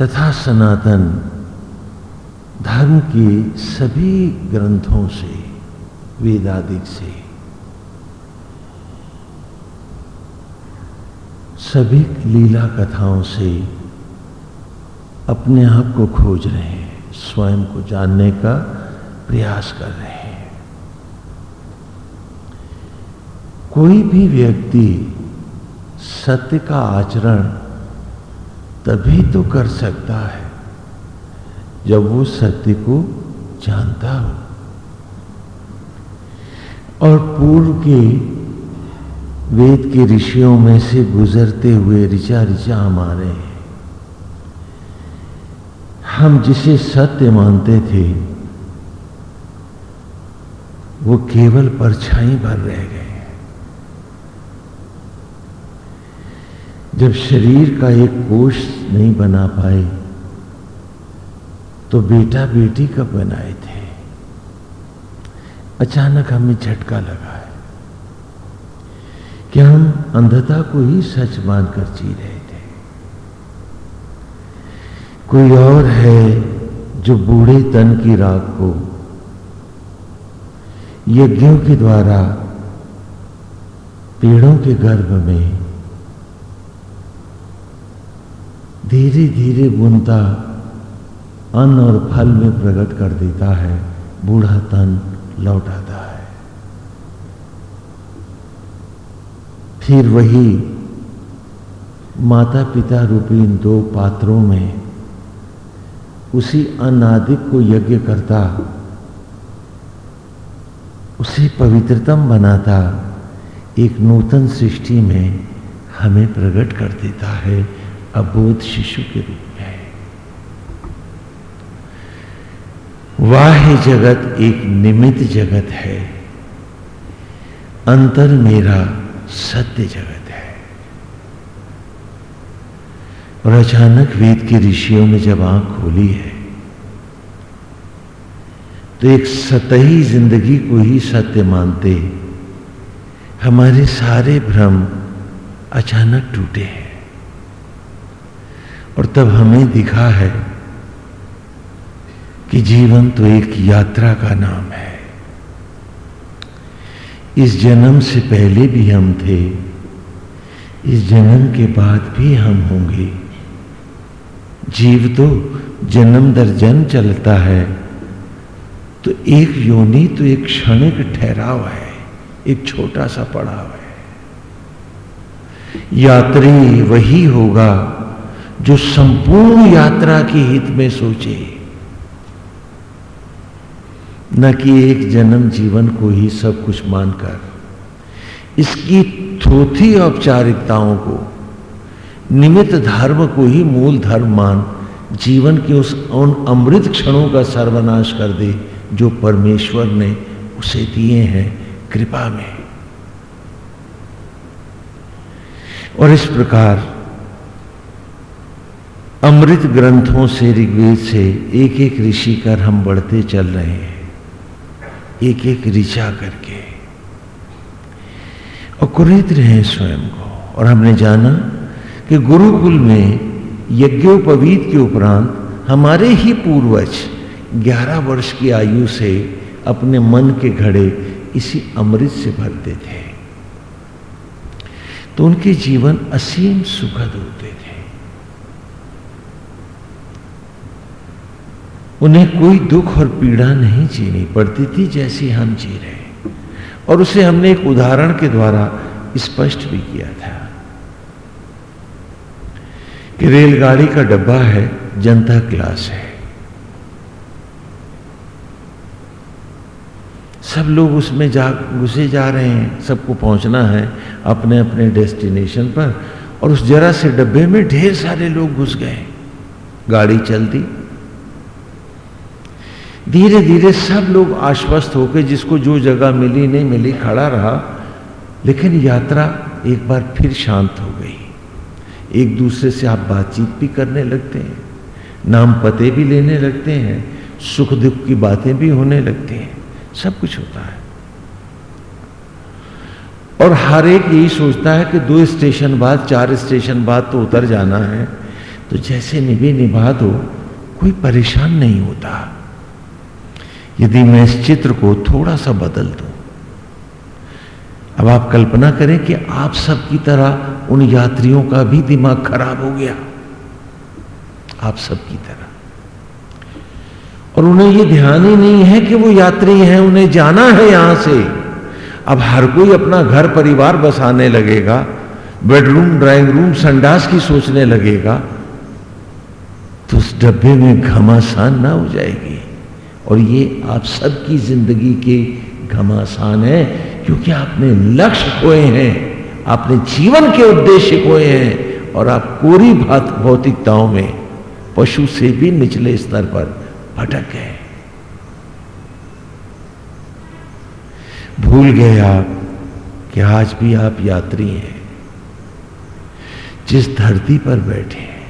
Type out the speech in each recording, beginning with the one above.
तथा सनातन धर्म के सभी ग्रंथों से, वेदादिक से, सभी लीला कथाओं से अपने आप को खोज रहे हैं, स्वयं को जानने का प्रयास कर रहे हैं। कोई भी व्यक्ति सत्य का आचरण तभी तो कर सकता है, जब वो सत्य को जानता हो। और पूर्व के वेद के ऋषियों में से गुजरते हुए ऋचा ऋचा हमारे हम जिसे सत्य मानते थे, वो केवल परछाई भर रह गए। जब शरीर का एक कोष नहीं बना पाए तो बेटा बेटी कब बनाए थे? अचानक हमें झटका लगा है कि हम अंधता को ही सच मानकर जी रहे थे। कोई और है जो बूढ़े तन की राग को यज्ञों के द्वारा पेड़ों के गर्भ में धीरे धीरे बुनता अन्न और फल में प्रकट कर देता है, बूढ़ा तन लौटाता है। फिर वही माता पिता रूपी इन दो पात्रों में उसी अनादिक को यज्ञ करता, उसे पवित्रतम बनाता, एक नूतन सृष्टि में हमें प्रकट कर देता है। अबोध शिशु के रूप में वाह जगत एक निमित जगत है। अंतर मेरा सत्य जगत है। और अचानक वेद के ऋषियों ने जब आँख खोली है तो एक सतही ज़िंदगी को ही सत्य मानते हमारे सारे भ्रम अचानक टूटे हैं। और तब हमें दिखा है कि जीवन तो एक यात्रा का नाम है। इस जन्म से पहले भी हम थे, इस जन्म के बाद भी हम होंगे। जीव तो जन्म दर जन्म चलता है तो एक योनि तो एक क्षणिक ठहराव है, एक छोटा सा पड़ाव है। यात्री वही होगा जो संपूर्ण यात्रा के हित में सोचे। न कि एक जन्म जीवन को ही सब कुछ मानकर। इसकी थोथी औपचारिकताओं को, निमित्त धर्म को ही मूल धर्म मान, जीवन के उस उन अमृत क्षणों का सर्वनाश कर दे, जो परमेश्वर ने उसे दिए हैं कृपा में। और इस प्रकार अमृत ग्रंथों से ऋग्वेद से एक एक ऋषि कर हम बढ़ते चल रहे हैं। एक एक ऋचा करके। और कुरेद रहे स्वयं को। और हमने जाना कि गुरुकुल में यज्ञोपवीत के उपरांत हमारे ही पूर्वज 11 वर्ष की आयु से अपने मन के घड़े इसी अमृत से भरते थे। तो उनके जीवन असीम सुखद होते थे उन्हें कोई दुख और पीड़ा नहीं जीनी पड़ती थी जैसी हम जी रहे और उसे हमने एक उदाहरण के द्वारा स्पष्ट भी किया था कि रेलगाड़ी का डब्बा है, जनता क्लास है। सब लोग उसमें जा घुसे जा रहे हैं, सबको पहुँचना है अपने अपने डेस्टिनेशन पर, और उस जरा से डब्बे में ढेर सारे लोग घुस गए। गाड़ी चलती धीरे धीरे सब लोग आश्वस्त होकर जिसको जो जगह मिली, नहीं मिली, खड़ा रहा। लेकिन यात्रा एक बार फिर शांत हो गई। एक दूसरे से आप बातचीत भी करने लगते हैं, नाम पते भी लेने लगते हैं सुख दुख की बातें भी होने लगती हैं, सब कुछ होता है। और हर एक यही सोचता है कि दो स्टेशन बाद, चार स्टेशन बाद तो उतर जाना है। तो जैसे निभे निभा दो कोई परेशान नहीं होता। यदि मैं इस चित्र को थोड़ा सा बदल दूँ, अब आप कल्पना करें कि आप सबकी तरह उन यात्रियों का भी दिमाग खराब हो गया। आप सबकी तरह। और उन्हें यह ध्यान ही नहीं है कि वो यात्री हैं, उन्हें जाना है यहाँ से। अब हर कोई अपना घर परिवार बसाने लगेगा, बेडरूम, ड्राइंग रूम, संडास की सोचने लगेगा तो उस डब्बे में घमासान ना हो जाएगी। और ये आप सबकी ज़िंदगी के घमासान है, क्योंकि आपने लक्ष्य खोए हैं, आपने जीवन के उद्देश्य खोए हैं, और आप कोरी भौतिकताओं में, पशु से भी निचले स्तर पर भटक गए। भूल गए आप कि आज भी आप यात्री हैं। जिस धरती पर बैठे हैं,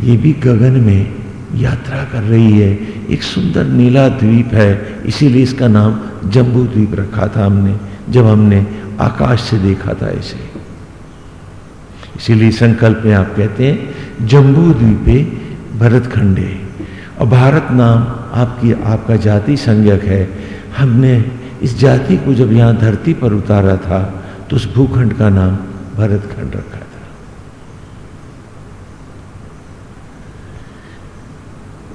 ये भी गगन में यात्रा कर रही है। एक सुंदर नीला द्वीप है। इसीलिए इसका नाम जम्बू द्वीप रखा था हमने, जब हमने आकाश से देखा था इसे। इसीलिए संकल्प में आप कहते हैं, जम्बू द्वीपे भरत खंडे और भारत नाम आपकी, आपका जाति संज्ञक है। हमने इस जाति को जब यहाँ धरती पर उतारा था तो उस भूखंड का नाम भरत खंड रखा था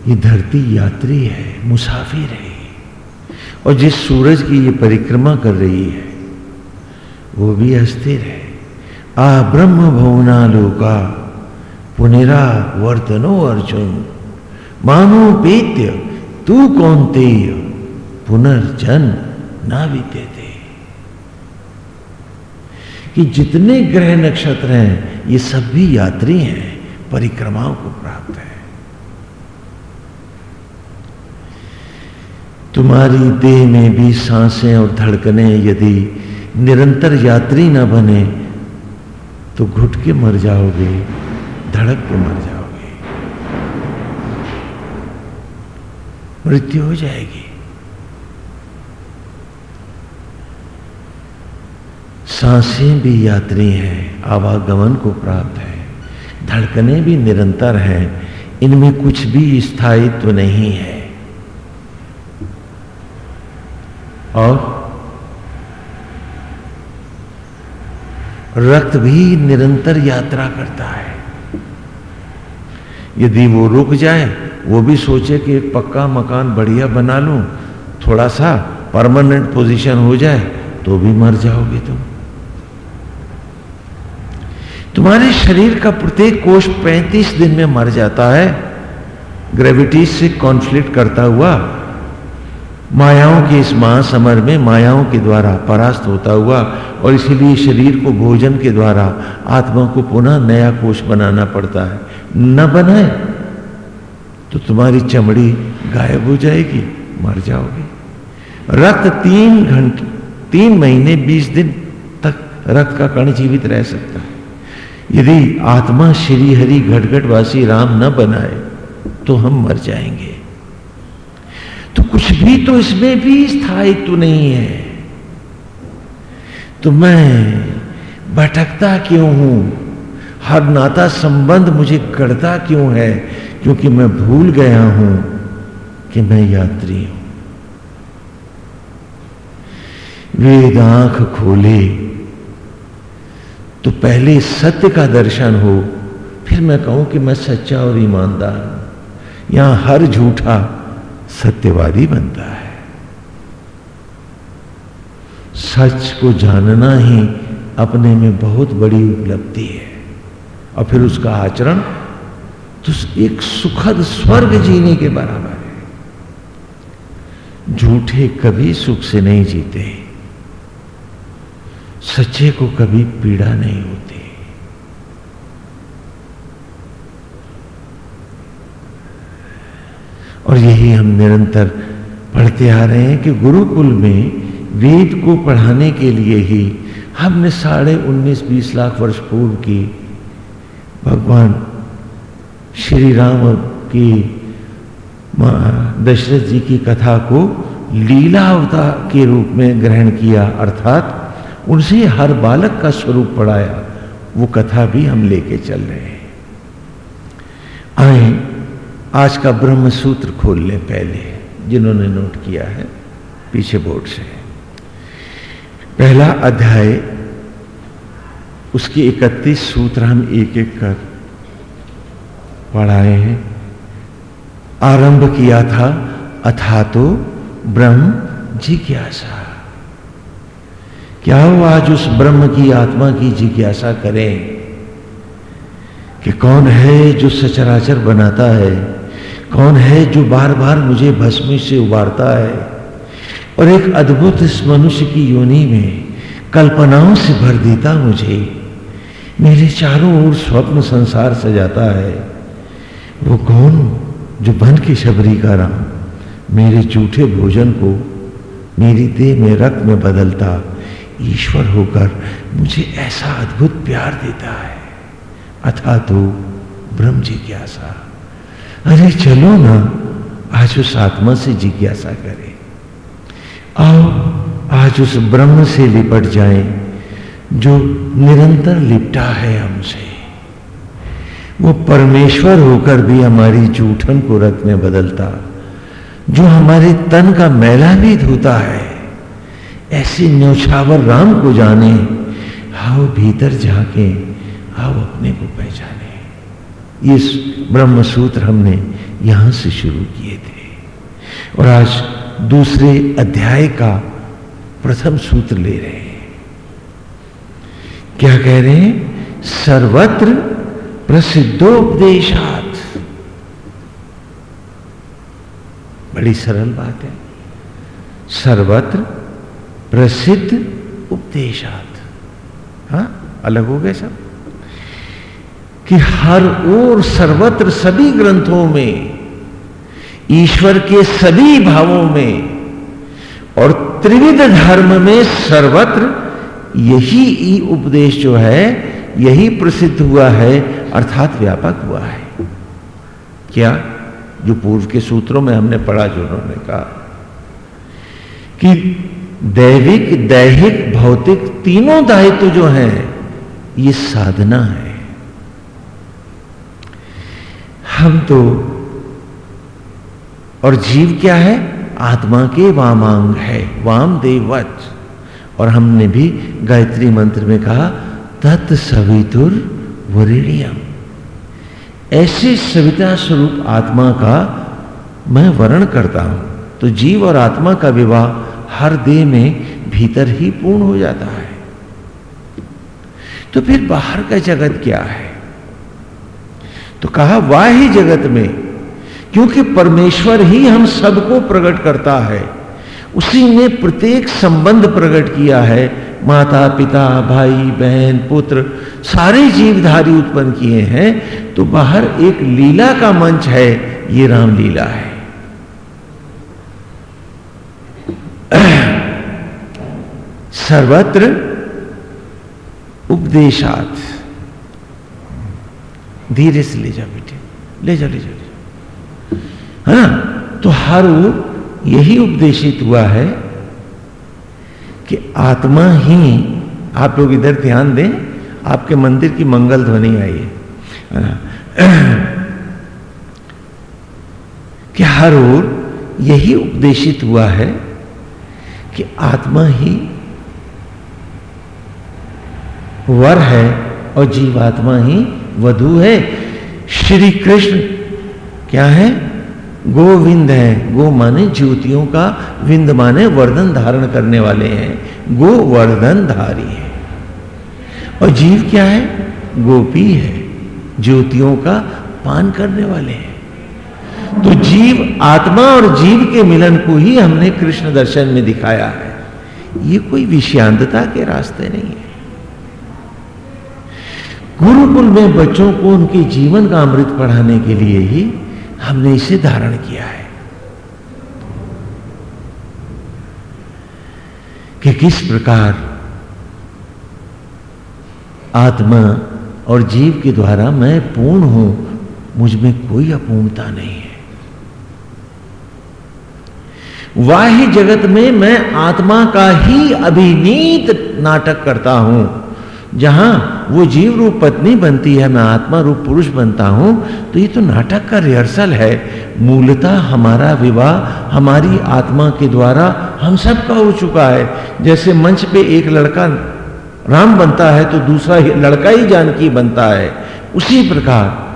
ये धरती यात्री है, मुसाफिर है। और जिस सूरज की ये परिक्रमा कर रही है, वो भी अस्थिर है। आ ब्रह्म भवना लोका पुनिरा वर्तनो अर्जुन। मानो पेत्य, तू कौन तेय? पुनर्जन ना बीते थे। कि जितने ग्रह नक्षत्र हैं, ये सब भी यात्री हैं परिक्रमाओं को प्राप्त है। तुम्हारी देह में भी साँसें और धड़कने यदि निरंतर यात्री ना बने तो घुट के मर जाओगे, धड़क के मर जाओगे। मृत्यु हो जाएगी। साँसें भी यात्री हैं, आवागमन को प्राप्त है, धड़कने भी निरंतर हैं, इनमें कुछ भी स्थायित्व नहीं है। और रक्त भी निरंतर यात्रा करता है। यदि वो रुक जाए, वो भी सोचे कि एक पक्का मकान बढ़िया बना लूँ, थोड़ा सा परमानेंट पोजीशन हो जाए तो भी मर जाओगे तुम। तुम्हारे शरीर का प्रत्येक कोष 35 दिन में मर जाता है। ग्रेविटी से कॉन्फ्लिक्ट करता हुआ मायाओं के इस महासमर में मायाओं के द्वारा परास्त होता हुआ और इसीलिए शरीर को भोजन के द्वारा आत्मा को पुनः नया कोष बनाना पड़ता है। न बनाए तो तुम्हारी चमड़ी गायब हो जाएगी, मर जाओगे। रक्त तीन घंटे, तीन महीने, बीस दिन तक रक्त का कण जीवित रह सकता है। यदि आत्मा श्री हरि घटघटवासी राम न बनाए तो हम मर जाएँगे। कुछ भी तो इसमें भी स्थायित्व नहीं है। तो मैं भटकता क्यों हूँ? हर नाता संबंध मुझे करता क्यों है? क्योंकि मैं भूल गया हूँ कि मैं यात्री हूँ। वेद आँख खोले तो पहले सत्य का दर्शन हो, फिर मैं कहूँ कि मैं सच्चा और ईमानदार हूँ। यहाँ हर झूठा सत्यवादी बनता है। सच को जानना ही अपने में बहुत बड़ी उपलब्धि है। और फिर उसका आचरण तो एक सुखद स्वर्ग जीने के बराबर है। झूठे कभी सुख से नहीं जीते। सच्चे को कभी पीड़ा नहीं होती। और यही हम निरंतर पढ़ते आ रहे हैं कि गुरुकुल में वेद को पढ़ाने के लिए ही हमने साढ़े उन्नीस, बीस लाख वर्ष पूर्व की भगवान श्री राम की दशरथ जी की कथा को लीला अवतार के रूप में ग्रहण किया, अर्थात उनसे हर बालक का स्वरूप पढ़ाया, वो कथा भी हम लेके चल रहे हैं। आए आज का ब्रह्म सूत्र खोल लें पहले, जिन्होंने नोट किया है, पीछे बोर्ड से। पहला अध्याय, उसकी इकतीस सूत्र हम एक एक कर पढ़ाए हैं। आरंभ किया था अथा तो ब्रह्म जिज्ञासा। क्या हो आज उस ब्रह्म की आत्मा की जिज्ञासा करें कि कौन है जो सचराचर बनाता है? कौन है जो बार बार मुझे भस्मी से उबारता है? और एक अद्भुत इस मनुष्य की योनि में कल्पनाओं से भर देता मुझे। मेरे चारों ओर स्वप्न संसार सजाता है। वो कौन जो बन के शबरी का राम मेरे झूठे भोजन को मेरी देह में रक्त में बदलता ईश्वर होकर मुझे ऐसा अद्भुत प्यार देता है। अथा तो ब्रह्म जिज्ञासा। अरे चलो ना, आज उस आत्मा से जिज्ञासा करें। आओ, आज उस ब्रह्म से लिपट जाएँ, जो निरंतर लिपटा है हमसे। वो परमेश्वर होकर भी हमारी जूठन को रक्त में बदलता, जो हमारे तन का मैला भी धोता है। ऐसे न्योछावर राम को जाने, आओ भीतर जाके, आओ अपने को पहचाने। ये ब्रह्म सूत्र हमने यहाँ से शुरू किए थे। और आज दूसरे अध्याय का प्रथम सूत्र ले रहे हैं। क्या कह रहे हैं? सर्वत्र प्रसिद्धोपदेशात। बड़ी सरल बात है। सर्वत्र प्रसिद्ध उपदेशात। हा, अलग हो गए सब। कि हर ओर सर्वत्र सभी ग्रंथों में, ईश्वर के सभी भावों में और त्रिविध धर्म में सर्वत्र यही उपदेश जो है, यही प्रसिद्ध हुआ है, अर्थात व्यापक हुआ है। क्या? जो पूर्व के सूत्रों में हमने पढ़ा, जो उन्होंने कहा कि दैविक, दैहिक, भौतिक तीनों दायित्व जो हैं, ये साधना है। हम तो और जीव क्या है? आत्मा के वामांग है वाम देवत और हमने भी गायत्री मंत्र में कहा, तत् सवितुर वरिणियम। ऐसे सविता स्वरूप आत्मा का मैं वर्ण करता हूँ तो जीव और आत्मा का विवाह हर देह में भीतर ही पूर्ण हो जाता है। तो फिर बाहर का जगत क्या है? तो कहा, वाह ही जगत में, क्योंकि परमेश्वर ही हम सबको प्रकट करता है। उसी ने प्रत्येक संबंध प्रकट किया है। माता, पिता, भाई, बहन, पुत्र, सारे जीवधारी उत्पन्न किए हैं। तो बाहर एक लीला का मंच है, ये रामलीला है। सर्वत्र उपदेशात। धीरे से ले जा बेटे। ले जा ले जा ले जा। है ना तो हर यही उपदेशित हुआ है कि आत्मा ही आप लोग इधर ध्यान दें, आपके मंदिर की मंगल ध्वनि आई है। कि हर ओर यही उपदेशित हुआ है कि आत्मा ही वर है और जीवात्मा ही वधु है। श्री कृष्ण क्या है? गोविंद है। गो माने ज्योतियों का विंद माने वर्धन धारण करने वाले हैं। गो वर्धन धारी है। और जीव क्या है? गोपी है। ज्योतियों का पान करने वाले हैं। तो जीव आत्मा और जीव के मिलन को ही हमने कृष्ण दर्शन में दिखाया है। ये कोई विषांतता के रास्ते नहीं है। गुरुकुल में बच्चों को उनके जीवन का अमृत पढ़ाने के लिए ही हमने इसे धारण किया है। कि किस प्रकार आत्मा और जीव के द्वारा मैं पूर्ण हूँ, मुझमें कोई अपूर्णता नहीं है। वाही जगत में मैं आत्मा का ही अभिनीत नाटक करता हूँ। जहाँ वो जीव रूप पत्नी बनती है, मैं आत्मा रूप पुरुष बनता हूँ तो ये तो नाटक का रिहर्सल है। मूलतः हमारा विवाह हमारी आत्मा के द्वारा हम सब का हो चुका है। जैसे मंच पे एक लड़का राम बनता है तो दूसरा ही लड़का ही जानकी बनता है। उसी प्रकार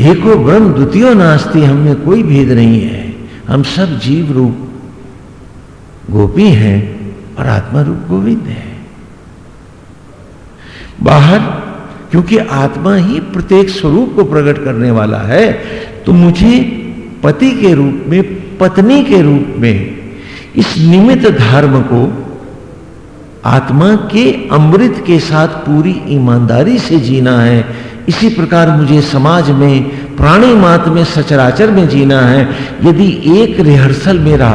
एको ब्रह्म द्वितीय नास्ती, हमें कोई भेद नहीं है। हम सब जीव रूप गोपी हैं और आत्मा रूप गोविंद है। बाहर, क्योंकि आत्मा ही प्रत्येक स्वरूप को प्रकट करने वाला है तो मुझे पति के रूप में, पत्नी के रूप में, इस निमित्त धर्म को आत्मा के अमृत के साथ पूरी ईमानदारी से जीना है। इसी प्रकार मुझे समाज में, प्राणी मात्र में, सचराचर में जीना है। यदि एक रिहर्सल मेरा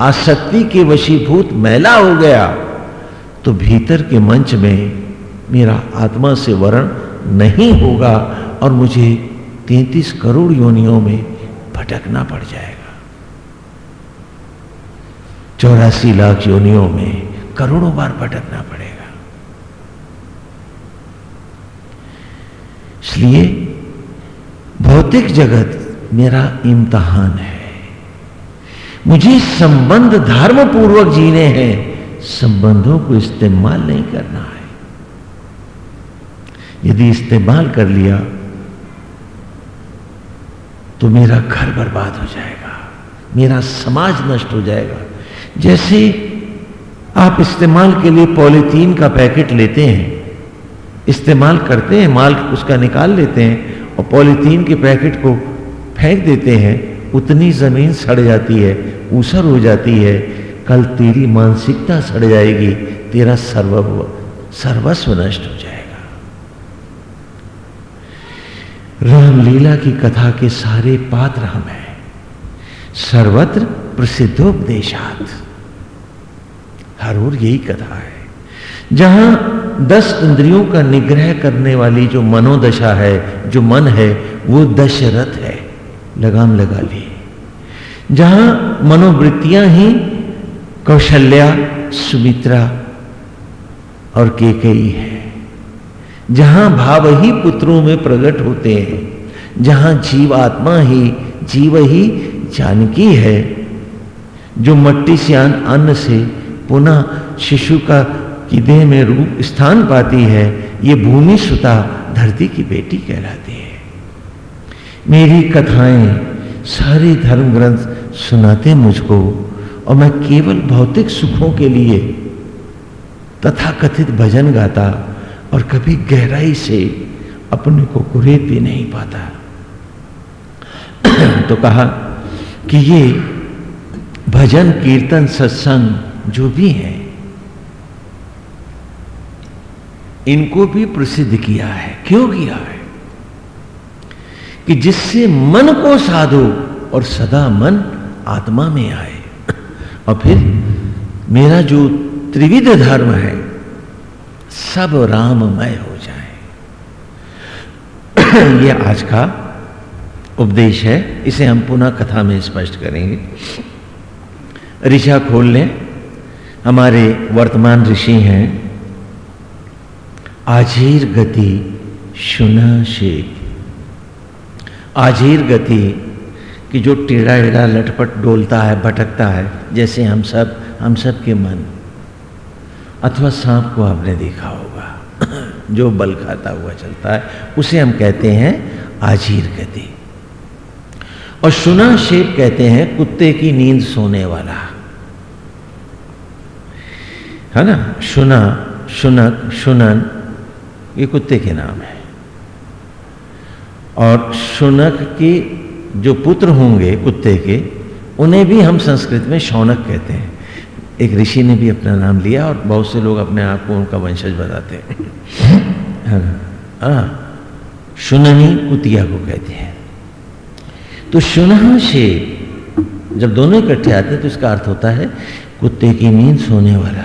आसक्ति के वशीभूत मैला हो गया तो भीतर के मंच में मेरा आत्मा से वर्ण नहीं होगा और मुझे तैतीस करोड़ योनियों में भटकना पड़ जाएगा। चौरासी लाख योनियों में करोड़ों बार भटकना पड़ेगा। इसलिए भौतिक जगत मेरा इम्तहान है। मुझे संबंध धर्म पूर्वक जीने हैं, संबंधों को इस्तेमाल नहीं करना है। यदि इस्तेमाल कर लिया तो मेरा घर बर्बाद हो जाएगा, मेरा समाज नष्ट हो जाएगा। जैसे आप इस्तेमाल के लिए पॉलीथीन का पैकेट लेते हैं, इस्तेमाल करते हैं, माल उसका निकाल लेते हैं और पॉलीथीन के पैकेट को फेंक देते हैं, उतनी ज़मीन सड़ जाती है, ऊसर हो जाती है, कल तेरी मानसिकता सड़ जाएगी, तेरा सर्व सर्वस्व नष्ट हो जाएगा रामलीला की कथा के सारे पात्र हम हैं। सर्वत्र प्रसिद्धोपदेशात। हर ओर यही कथा है। जहाँ दस इंद्रियों का निग्रह करने वाली जो मनोदशा है, जो मन है, वो दशरथ है। लगाम लगा ली। जहाँ मनोवृत्तियाँ ही, कौशल्या, सुमित्रा और केकई है। जहाँ भाव ही पुत्रों में प्रकट होते हैं, जहाँ जीव आत्मा ही, जीव ही जानकी है। जो मट्टी से अन्न से पुनः शिशु का की देह में रूप स्थान पाती है, ये भूमि सुता धरती की बेटी कहलाती है। मेरी कथाएँ सारे धर्म ग्रंथ सुनाते मुझको, और मैं केवल भौतिक सुखों के लिए तथा कथित भजन गाता और कभी गहराई से अपने को कुरेद भी नहीं पाता। तो कहा कि ये भजन, कीर्तन, सत्संग जो भी है, इनको भी प्रसिद्ध किया है। क्यों किया है? कि जिससे मन को साधो और सदा मन आत्मा में आए। और फिर मेरा जो त्रिविध धर्म है सब राममय हो जाए। यह आज का उपदेश है। इसे हम पुनः कथा में स्पष्ट करेंगे। ऋषा खोल लें। हमारे वर्तमान ऋषि हैं। आजीर गति सुना शेख। आजीर गति कि जो टेढ़ा एढ़ा लटपट डोलता है, भटकता है, जैसे हम सब हम सब के मन। अथवा सांप को आपने देखा होगा। जो बल खाता हुआ चलता है, उसे हम कहते हैं आजीर गति। और सुना शेप कहते हैं कुत्ते की नींद सोने वाला। है ना? सुना, सुनक, सुनन, ये कुत्ते के नाम है। और शुनक के जो पुत्र होंगे कुत्ते के, उन्हें भी हम संस्कृत में शौनक कहते हैं। एक ऋषि ने भी अपना नाम लिया और बहुत से लोग अपने आप को उनका वंशज बताते हैं। हाँ शुननी कुतिया को कहते हैं। तो शुनह से जब दोनों इकट्ठे आते हैं तो इसका अर्थ होता है, कुत्ते की नींद सोने वाला।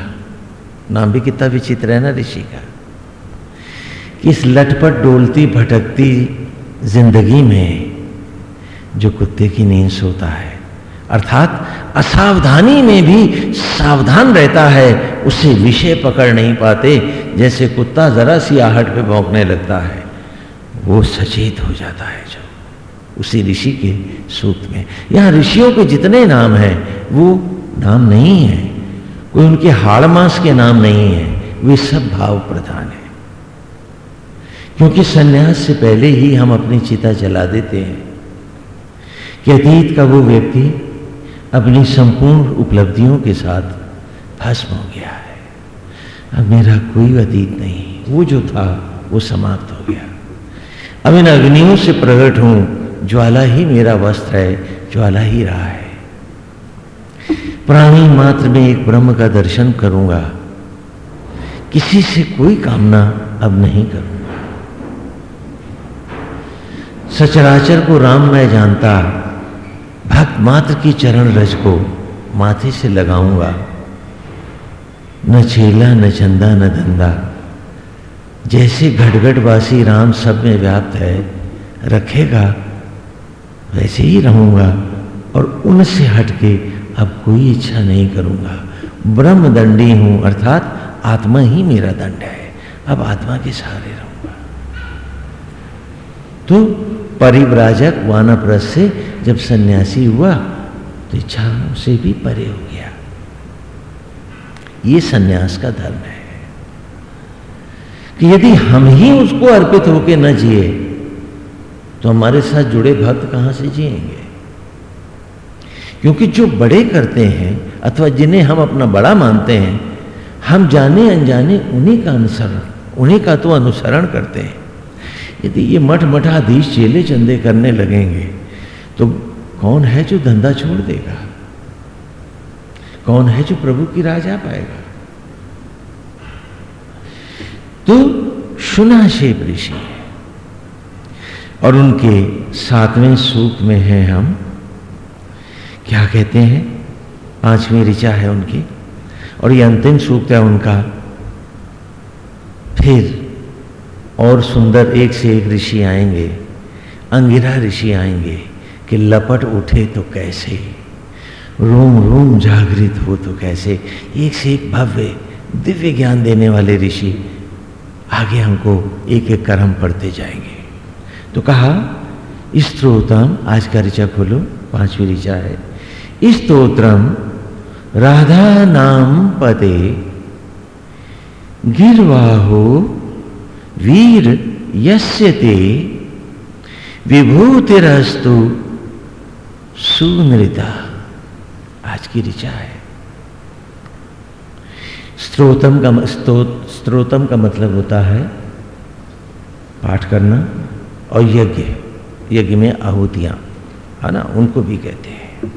नाम भी कितना विचित्र है ना ऋषि का। कि इस लटपट, डोलती, भटकती ज़िंदगी में जो कुत्ते की नींद सोता है अर्थात असावधानी में भी सावधान रहता है, उसे विषय पकड़ नहीं पाते, जैसे कुत्ता जरा सी आहट पे भौंकने लगता है। वो सचेत हो जाता है जो उसी ऋषि के सूक्त में। यहाँ ऋषियों के जितने नाम हैं, वो नाम नहीं है। कोई उनके हाड़ मास के नाम नहीं है, वे सब भाव प्रधान है। क्योंकि सन्यास से पहले ही हम अपनी चिता जला देते हैं कि अतीत का वो व्यक्ति अपनी संपूर्ण उपलब्धियों के साथ भस्म हो गया है। अब मेरा कोई अतीत नहीं। वो जो था, वो समाप्त हो गया। अब इन अग्नियों से प्रकट हूँ। ज्वाला ही मेरा वस्त्र है, ज्वाला ही रहा है। प्राणी मात्र में एक ब्रह्म का दर्शन करूँगा। किसी से कोई कामना अब नहीं करूँगा। सचराचर को राम मैं जानता भक्त मात्र की चरण रज को माथे से लगाऊँगा। न चेला, न चंदा, न धंधा। जैसे घटघटवासी राम सब में व्याप्त है, रखेगा, वैसे ही रहूँगा और उनसे हटके अब कोई इच्छा नहीं करूँगा। ब्रह्म दंडी हूँ, अर्थात आत्मा ही मेरा दंड है। अब आत्मा के सहारे रहूँगा। तो परिव्राजक वानप्रस से जब सन्यासी हुआ तो इच्छा से भी परे हो गया। ये सन्यास का धर्म है। कि यदि हम ही उसको अर्पित होकर न जिए तो हमारे साथ जुड़े भक्त कहाँ से जिएँगे? क्योंकि जो बड़े करते हैं, अथवा जिन्हें हम अपना बड़ा मानते हैं, हम जाने अनजाने उन्हीं का अनुसरण, उन्हीं का तो अनुसरण करते हैं। यदि ये मठ मठाधीश चेले चंदे करने लगेंगे। तो कौन है जो धंधा छोड़ देगा? कौन है जो प्रभु की राह जा पाएगा? तो सुनाशेप ऋषि, और उनके सातवें सूक्त में हैं हम। क्या कहते हैं? पांचवी ऋचा है उनकी, और ये अंतिम सूक्त है उनका। फिर और सुंदर एक से एक ऋषि आएँगे अंगिरा ऋषि आएँगे कि लपट उठे तो कैसे? रोम रोम जागृत हो तो कैसे? एक से एक भव्य, दिव्य ज्ञान देने वाले ऋषि आगे हमको एक एक कर हम पढ़ते जाएँगे। तो कहा स्त्रोतम आज का ऋचा खोलो, पांचवी ऋचा है। स्त्रोत्रम राधा नाम पदे गिरवाहो वीर यस्य ते विभूतिरस्तु सुनृता। आज की ऋचा है। स्त्रोतम का स्त्रोतम का मतलब होता है पाठ करना और यज्ञ यज्ञ में आहुतियाँ, है ना? उनको भी कहते हैं।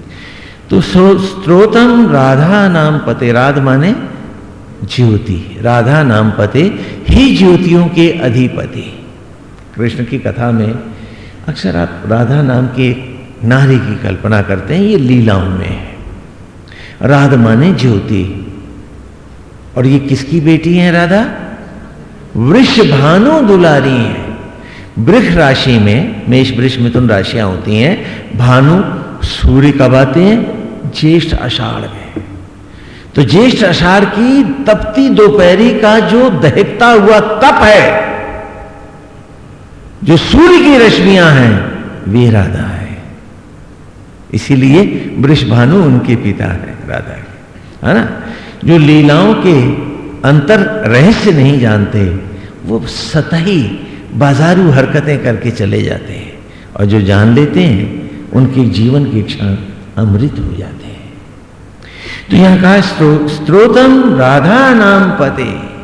तो स्त्रोतम राधा नाम पते, राध माने ज्योति, राधा नाम पते ही ज्योतियों के अधिपति। कृष्ण की कथा में अक्सर आप राधा नाम के नारी की कल्पना करते हैं, ये लीलाओं में है। राध माने ज्योति। और ये किसकी बेटी है राधा? वृक्ष भानु दुलारी है। वृक्ष राशि में, मेष वृक्ष मिथुन राशियाँ होती हैं। भानु सूर्य कब आते हैं, ज्येष्ठ आषाढ़ में। तो ज्येष्ठ अषाढ़ की तपती दोपहरी का जो दहकता हुआ तप है, जो सूर्य की रश्मियाँ हैं, वे राधा है। इसीलिए वृषभानु उनके पिता है, राधा है ना? जो लीलाओं के अंतर रहस्य नहीं जानते, वो सतही बाजारू हरकतें करके चले जाते हैं और जो जान लेते हैं, उनके जीवन के क्षण अमृत हो जाते हैं। तो यहाँ कहा स्त्रो, स्त्रोतम राधा नाम पते।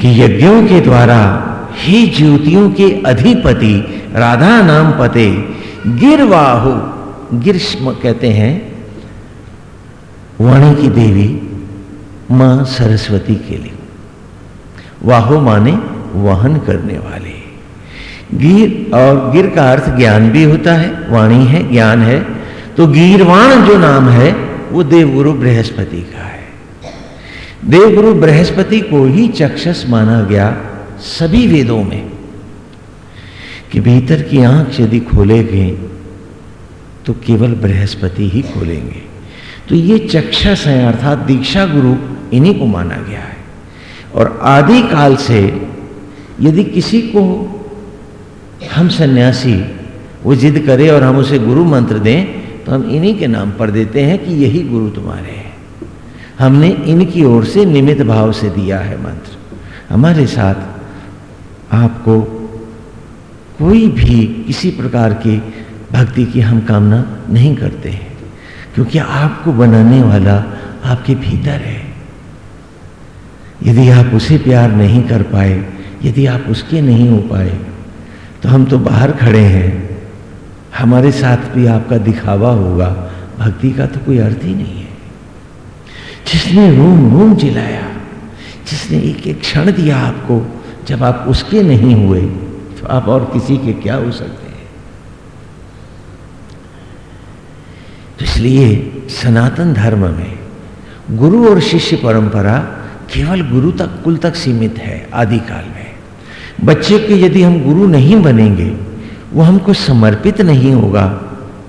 कि यज्ञों के द्वारा ही ज्योतियों के अधिपति राधा नाम पते गिरवाहु गिरस्म कहते हैं वाणी की देवी माँ सरस्वती के लिए। वाहो माने वहन करने वाले। गिर और गिर का अर्थ ज्ञान भी होता है वाणी है ज्ञान है। तो गीरवाण जो नाम है, वो देवगुरु बृहस्पति का है। देवगुरु बृहस्पति को ही चक्षस माना गया सभी वेदों में, कि भीतर की आँख यदि खोले गए तो केवल बृहस्पति ही खोलेंगे। तो ये चक्षस है, अर्थात दीक्षा गुरु, इन्हीं को माना गया है। और आदि काल से यदि किसी को हम सन्यासी, वो जिद करे और हम उसे गुरु मंत्र दें तो हम इन्हीं के नाम पर देते हैं कि यही गुरु तुम्हारे हैं। हमने इनकी ओर से निमित भाव से दिया है मंत्र। हमारे साथ आपको कोई भी किसी प्रकार की भक्ति की हम कामना नहीं करते हैं, क्योंकि आपको बनाने वाला आपके भीतर है। यदि आप उसे प्यार नहीं कर पाए, यदि आप उसके नहीं हो पाए तो हम तो बाहर खड़े हैं। हमारे साथ भी आपका दिखावा होगा। भक्ति का तो कोई अर्थ ही नहीं है। जिसने रूम रूम जिलाया, जिसने एक एक क्षण दिया आपको, जब आप उसके नहीं हुए तो आप और किसी के क्या हो सकते हैं? तो इसलिए सनातन धर्म में गुरु और शिष्य परंपरा केवल गुरु तक, कुल तक सीमित है आदिकाल में। बच्चे के यदि हम गुरु नहीं बनेंगे वो हमको समर्पित नहीं होगा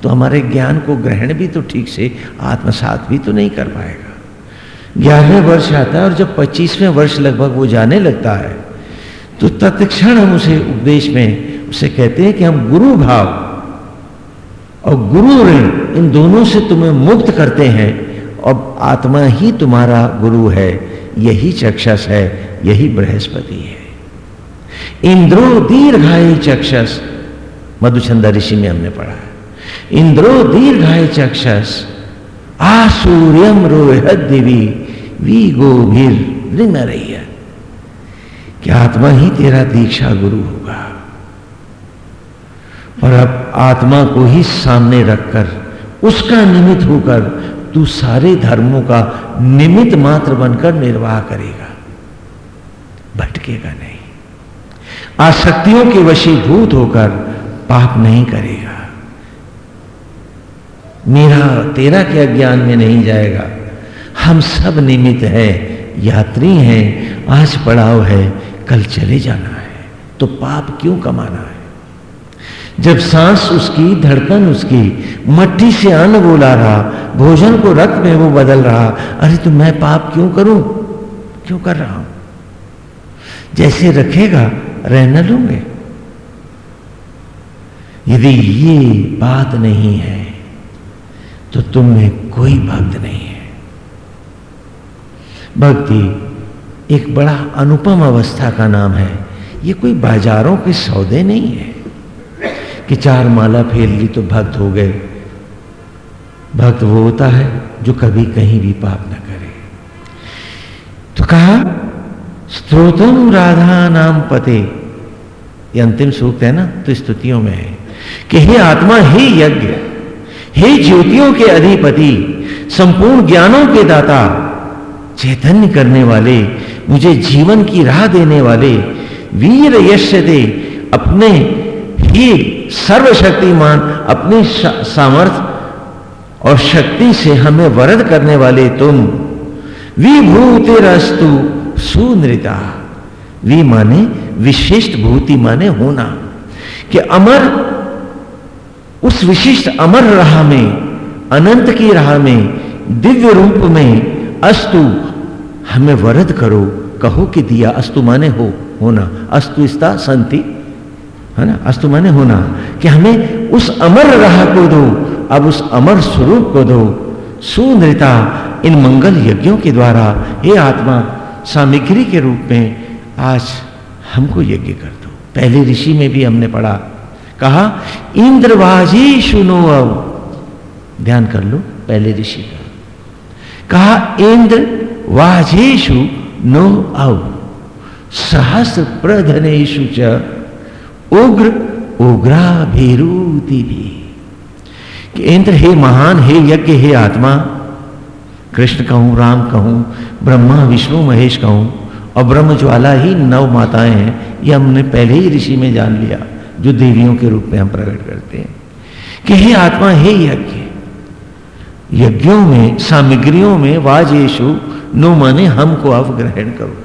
तो हमारे ज्ञान को ग्रहण भी तो ठीक से, आत्मसात भी तो नहीं कर पाएगा। ग्यारहवें वर्ष आता है और जब पच्चीसवें वर्ष लगभग वो जाने लगता है तो तत्क्षण हम उसे उपदेश में, उसे कहते हैं कि हम गुरु भाव और गुरु ऋण, इन दोनों से तुम्हें मुक्त करते हैं। और आत्मा ही तुम्हारा गुरु है, यही चक्षस है, यही बृहस्पति है। इंद्रो दीर्घाय चक्षस मधुचंदा ऋषि में हमने पढ़ा है। इंद्रो दीर्घाय चक्षस आसूर्यम रोहत देवी वी गोभीर रही है कि आत्मा ही तेरा दीक्षा गुरु होगा? और अब आत्मा को ही सामने रखकर, उसका निमित्त होकर, तू सारे धर्मों का निमित्त मात्र बनकर निर्वाह करेगा। भटकेगा नहीं। आसक्तियों के वशीभूत होकर पाप नहीं करेगा। मेरा तेरा क्या ज्ञान में नहीं जाएगा? हम सब निमित्त है, यात्री हैं, आज पड़ाव है, कल चले जाना है। तो पाप क्यों कमाना है? जब सांस उसकी, धड़कन उसकी, मट्टी से अन्न बोला रहा, भोजन को रक्त में वो बदल रहा, अरे तो मैं पाप क्यों करूँ? क्यों कर रहा हूँ? जैसे रखेगा, रहना लूँगे यदि ये बात नहीं है तो तुम में कोई भक्त नहीं है। भक्ति एक बड़ा अनुपम अवस्था का नाम है। ये कोई बाजारों के सौदे नहीं है। कि चार माला फेर ली तो भक्त हो गए। भक्त वो होता है जो कभी कहीं भी पाप न करे। तो कहा, स्त्रोतम राधा नाम पते। ये अंतिम सूक्त है ना तो स्तुतियों में है। कि हे आत्मा, हे यज्ञ, हे ज्योतियों के अधिपति, संपूर्ण ज्ञानों के दाता, चैतन्य करने वाले, मुझे जीवन की राह देने वाले, वीर यश दे अपने ही सर्वशक्तिमान, अपनी सामर्थ्य और शक्ति से हमें वरद करने वाले तुम। विभूतिरस्तु सुनृता। वी माने, विशिष्ट भूति माने होना। कि अमर उस विशिष्ट अमर राह में, अनंत की राह में, दिव्य रूप में, अस्तु, हमें वरद करो, कहो कि दिया, अस्तु माने हो, होना। अस्तु इस्ता संति, है ना? अस्तु माने होना। कि हमें उस अमर राह को दो, अब उस अमर स्वरूप को दो। सुनृता इन मंगल यज्ञों के द्वारा, हे आत्मा, सामग्री के रूप में, आज हमको यज्ञ कर दो। पहले ऋषि में भी हमने पढ़ा कहा, इंद्रवाजी सुनो अब। ध्यान कर लो, पहले ऋषि का। कहा इंद्र वाजेशु नो अव सहस्र प्रधनेशु च उग्र उग्रा भी। कि इंद्र, हे महान, हे यज्ञ, हे आत्मा, कृष्ण कहूँ, राम कहूँ, ब्रह्मा, विष्णु, महेश कहूँ, और ब्रह्म ज्वाला ही नव माताएँ हैं, ये हमने पहले ही ऋषि में जान लिया। जो देवियों के रूप में हम प्रकट करते हैं। कि हे आत्मा, हे यज्ञ। यज्ञों में, सामग्रियों में, वाजेशु, नो माने हमको अब ग्रहण करो।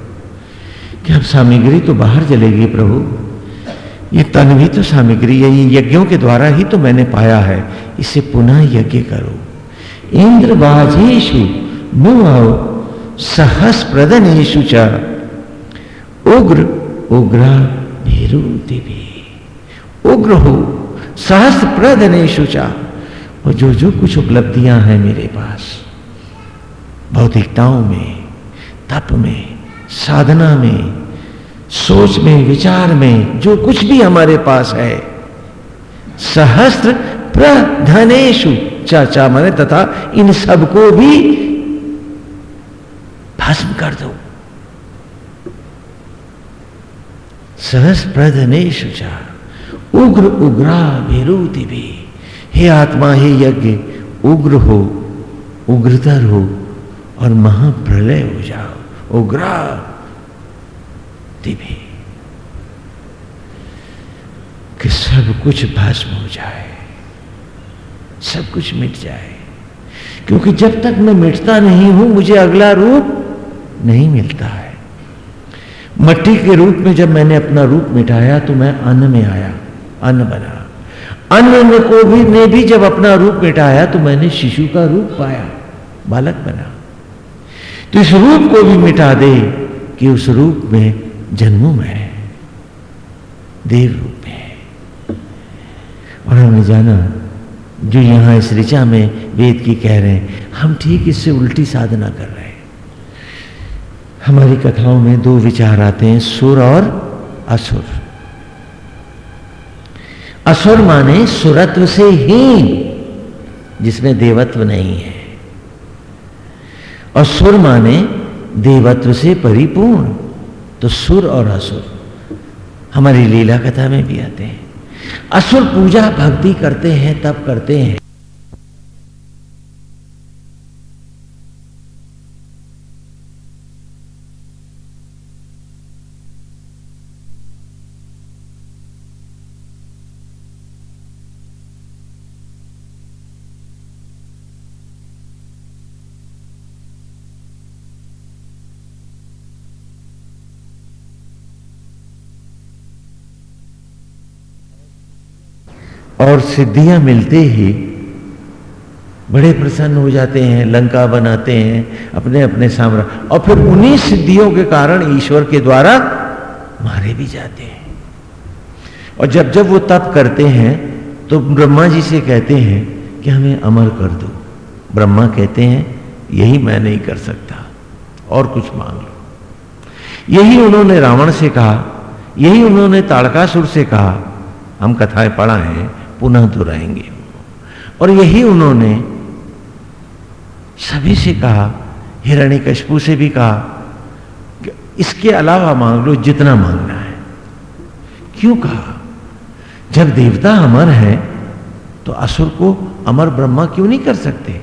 कि अब सामग्री तो बाहर चलेगी प्रभु। ये तन भी तो सामग्री है, ये यज्ञों के द्वारा ही तो मैंने पाया है। इसे पुनः यज्ञ करो। इंद्र बाजेशु नुआओ सहस प्रदनेशु च। उग्र, उग्रा, भीरु देवी उग्र हो सहस्त्र प्रदनेशु चा। और जो जो कुछ उपलब्धियाँ हैं मेरे पास, भौतिकताओं में, तप में, साधना में, सोच में, विचार में, जो कुछ भी हमारे पास है सहस्त्र प्रधनेशु चाचा मने तथा इन सबको भी भस्म कर दो। सहस प्रधनेशु चा। उग्र उग्रा विरोधी भी। हे आत्मा, हे यज्ञ, उग्र हो, उग्रतर हो और महाप्रलय हो जाओ। उग्रा दिव्य। कि सब कुछ भस्म हो जाए, सब कुछ मिट जाए। क्योंकि जब तक मैं मिटता नहीं हूँ, मुझे अगला रूप नहीं मिलता है। मट्टी के रूप में जब मैंने अपना रूप मिटाया तो मैं अन्न में आया। अन्न बना। अन्न को भी, ने भी जब अपना रूप मिटाया तो मैंने शिशु का रूप पाया, बालक बना। तो इस रूप को भी मिटा दे कि उस रूप में जन्मों में है, देव रूप में और हमने जाना, जो यहाँ इस ऋचा में वेद की कह रहे हैं, हम ठीक इससे उल्टी साधना कर रहे हैं। हमारी कथाओं में दो विचार आते हैं, सुर और असुर। असुर माने सुरत्व से ही, जिसमें देवत्व नहीं है। और सुर माने देवत्व से परिपूर्ण तो सुर और असुर, हमारी लीला कथा में भी आते हैं। असुर पूजा भक्ति करते हैं तब करते हैं। और सिद्धियाँ मिलते ही बड़े प्रसन्न हो जाते हैं, लंका बनाते हैं अपने अपने साम्राज्य। और फिर उन्हीं सिद्धियों के कारण ईश्वर के द्वारा मारे भी जाते हैं। और जब जब वो तप करते हैं तो ब्रह्मा जी से कहते हैं कि हमें अमर कर दो। ब्रह्मा कहते हैं, यही मैं नहीं कर सकता। और कुछ मांग लो। यही उन्होंने रावण से कहा, यही उन्होंने ताड़कासुर से कहा। हम कथाएँ पढ़ा हैं पुनः दोहराएँगे और यही उन्होंने सभी से कहा हिरण्य कशपू से भी कहा, कि इसके अलावा मांग लो, जितना मांगना है। क्यों कहा? जब देवता अमर है तो असुर को अमर ब्रह्मा क्यों नहीं कर सकते?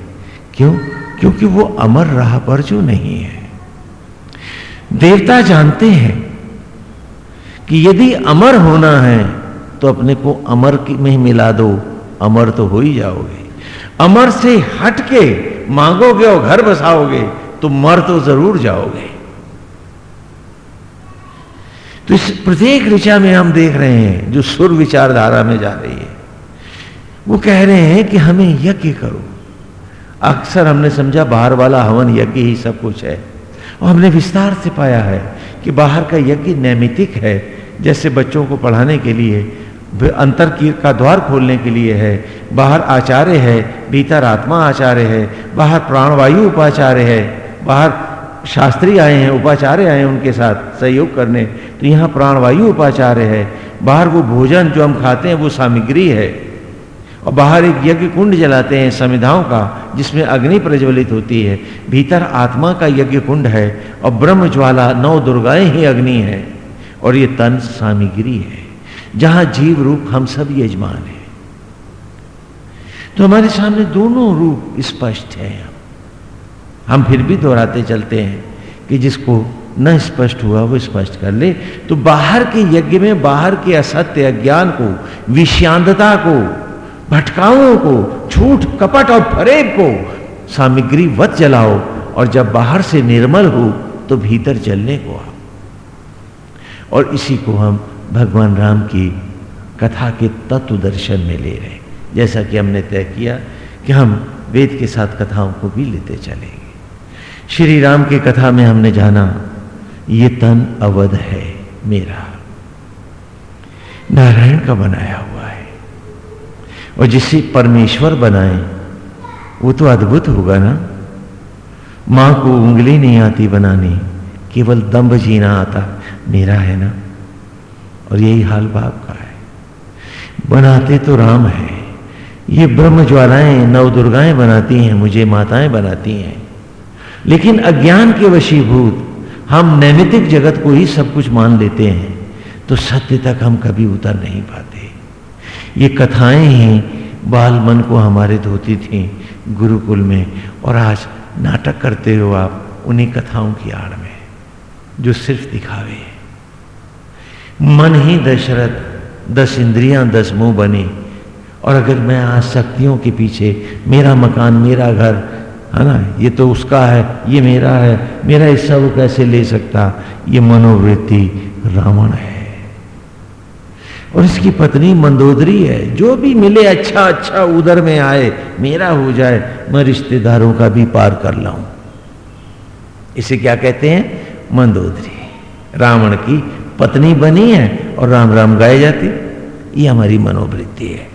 क्यों? क्योंकि वो अमर राह पर जो नहीं है। देवता जानते हैं कि यदि अमर होना है तो अपने को अमर में ही मिला दो। अमर तो हो ही जाओगे। अमर से हट के मांगोगे और घर बसाओगे तो मर तो ज़रूर जाओगे। तो इस प्रत्येक ऋचा में हम देख रहे हैं, जो सुर विचारधारा में जा रही है, वो कह रहे हैं कि हमें यज्ञ करो। अक्सर हमने समझा, बाहर वाला हवन यज्ञ ही सब कुछ है। और हमने विस्तार से पाया है कि बाहर का यज्ञ नैमितिक है, जैसे बच्चों को पढ़ाने के लिए अंतर की का द्वार खोलने के लिए है। बाहर आचार्य है, भीतर आत्मा आचार्य है, बाहर प्राणवायु उपाचार्य है, बाहर शास्त्री आए हैं, उपाचार्य आए हैं उनके साथ सहयोग करने। तो यहाँ प्राणवायु उपाचार्य है। बाहर वो भोजन जो हम खाते हैं वो सामग्री है। और बाहर एक यज्ञ कुंड जलाते हैं समिधाओं का, जिसमें अग्नि प्रज्वलित होती है। भीतर आत्मा का यज्ञ कुंड है और ब्रह्म ज्वाला नौ दुर्गाएँ ही अग्नि है। और ये तन सामग्री है। जहाँ जीव रूप हम सब यजमान हैं। तो हमारे सामने दोनों रूप स्पष्ट है। हम फिर भी दोहराते चलते हैं कि जिसको न स्पष्ट हुआ वो स्पष्ट कर ले। तो बाहर के यज्ञ में, बाहर के असत्य अज्ञान को, विषांतता को भटकाओं को, झूठ, कपट और फरेब को सामग्री वत जलाओ और जब बाहर से निर्मल हो तो भीतर जलने को आओ। और इसी को हम भगवान राम की कथा के तत्व दर्शन में ले रहे जैसा कि हमने तय किया कि हम वेद के साथ कथाओं को भी लेते चलेंगे। श्री राम की कथा में हमने जाना, ये तन अवध है मेरा। नारायण का बनाया हुआ है। और जिसे परमेश्वर बनाए, वो तो अद्भुत होगा ना? माँ को उंगली नहीं आती बनानी, केवल दम्भ जीना आता, मेरा है ना? और यही हाल बाप का है। बनाते तो राम है। ये ब्रह्म ज्वालाएँ, नव दुर्गाएँ बनाती हैं, मुझे माताएँ बनाती हैं। लेकिन अज्ञान के वशीभूत हम नैमितिक जगत को ही सब कुछ मान लेते हैं तो सत्य तक हम कभी उतर नहीं पाते। ये कथाएँ ही, बाल मन को हमारे धोती थी गुरुकुल में, और आज नाटक करते हो आप उन्हीं कथाओं की आड़ में, जो सिर्फ़ दिखावे मन ही दशरथ, दस इंद्रियाँ, दस मुँह बने। और अगर मैं आज शक्तियों के पीछे, मेरा मकान, मेरा घर, है ना, ये तो उसका है, ये मेरा है, मेरा हिस्सा वो कैसे ले सकता? ये मनोवृत्ति रावण है। और इसकी पत्नी मंदोदरी है, जो भी मिले अच्छा अच्छा उधर में आए, मेरा हो जाए, मैं रिश्तेदारों का भी पार कर लाऊं। इसे क्या कहते हैं? मंदोदरी, रावण की पत्नी बनी है और राम राम गाए जाती। ये हमारी मनोवृत्ति है।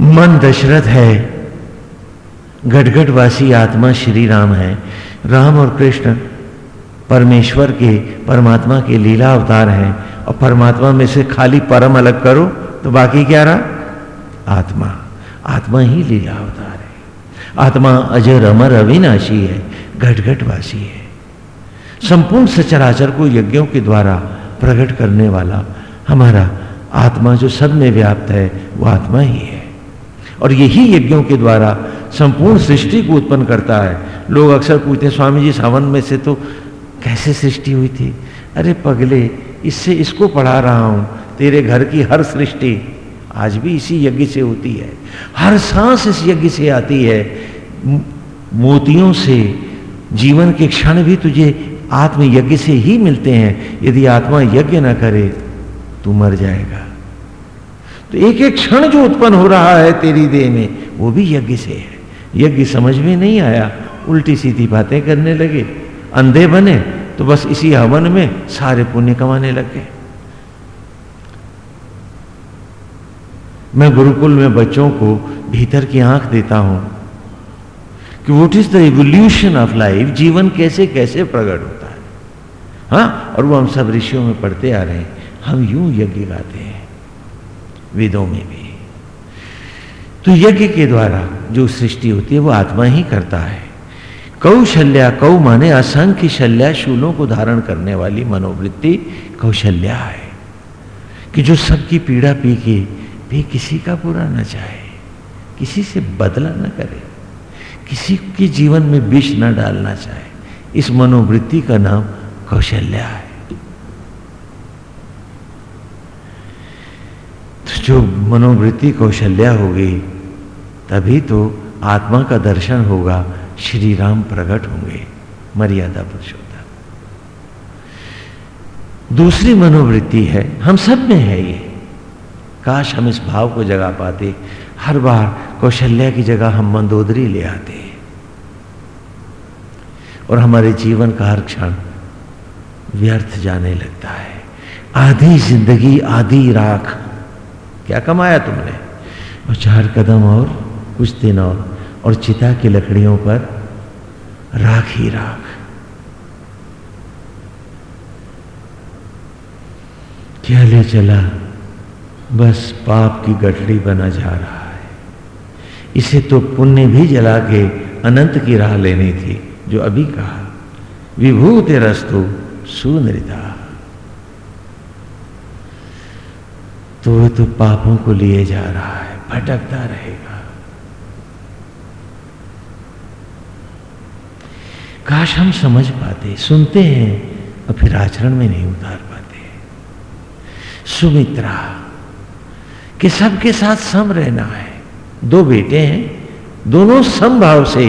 मन दशरथ है। घटघटवासी आत्मा श्री राम है। राम और कृष्ण परमेश्वर के, परमात्मा के लीला अवतार हैं। और परमात्मा में से खाली परम अलग करो तो बाकी क्या रहा? आत्मा। आत्मा ही लीला अवतार है। आत्मा अजर अमर अविनाशी है। घटघटवासी है। संपूर्ण सचराचर को यज्ञों के द्वारा प्रकट करने वाला हमारा आत्मा जो सब में व्याप्त है, वो आत्मा ही है। और यही यज्ञों के द्वारा संपूर्ण सृष्टि को उत्पन्न करता है। लोग अक्सर पूछते हैं, स्वामी जी, सावन में से तो कैसे सृष्टि हुई थी? अरे पगले, इससे इसको पढ़ा रहा हूँ। तेरे घर की हर सृष्टि आज भी इसी यज्ञ से होती है। हर सांस इस यज्ञ से आती है। मोतियों से, जीवन के क्षण भी तुझे आत्म यज्ञ से ही मिलते हैं। यदि आत्मा यज्ञ ना करे, तू मर जाएगा। तो एक एक क्षण जो उत्पन्न हो रहा है तेरी देह में, वो भी यज्ञ से है। यज्ञ समझ में नहीं आया। उल्टी सीधी बातें करने लगे। अंधे बने तो बस इसी हवन में सारे पुण्य कमाने लग गए। मैं गुरुकुल में बच्चों को भीतर की आँख देता हूँ कि what is the evolution of life जीवन कैसे कैसे प्रकट होता है, और वो हम सब ऋषियों में पढ़ते आ रहे हैं। हम यूँ यज्ञ गाते हैं, वेदों में भी। तो यज्ञ के द्वारा जो सृष्टि होती है, वो आत्मा ही करता है। कौशल्या कौ माने असंख्य शल्या शूलों को धारण करने वाली मनोवृत्ति कौशल्या है। कि जो सबकी पीड़ा पी के भी किसी का बुरा न चाहे किसी से बदला न करे, किसी के जीवन में विष न डालना चाहे, इस मनोवृत्ति का नाम कौशल्या है। तो जो मनोवृत्ति कौशल्या होगी तभी तो आत्मा का दर्शन होगा श्री राम प्रकट होंगे, मर्यादा पुरुषोत्तम। दूसरी मनोवृत्ति है, हम सब में है ये। काश हम इस भाव को जगा पाते, हर बार कौशल्या की जगह हम मंदोदरी ले आते। और हमारे जीवन का हर क्षण व्यर्थ जाने लगता है। आधी ज़िंदगी, आधी राख। क्या कमाया तुमने? और चार कदम और कुछ दिन और और चिता की लकड़ियों पर राख ही राख। क्या ले चला? बस पाप की गठड़ी बना जा रहा है। इसे तो पुण्य भी जला के अनंत की राह लेनी थी, जो अभी कहा विभूत रस्तु सुनृता तो वह तो पापों को लिए जा रहा है, भटकता रहेगा। काश हम समझ पाते, सुनते हैं, और फिर आचरण में नहीं उतार पाते। सुमित्रा, कि सबके साथ सम रहना है। दो बेटे हैं, दोनों समभाव से,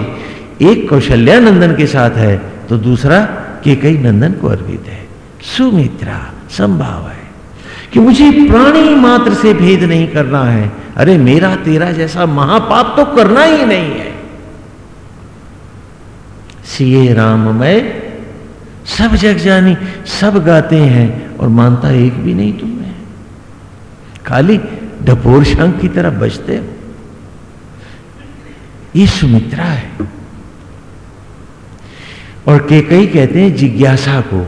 एक कौशल्यानंदन के साथ है तो दूसरा के कई नंदन को अर्पित है। सुमित्रा, संभाव है कि मुझे प्राणी मात्र से भेद नहीं करना है। अरे, मेरा तेरा जैसा महापाप तो करना ही नहीं है। सीए राम, मैं सब जग जानी, सब गाते हैं और मानता एक भी नहीं तुम्हें खाली डपोर शंख की तरह बजते हो। ये सुमित्रा है। और के कई कहते हैं जिज्ञासा को।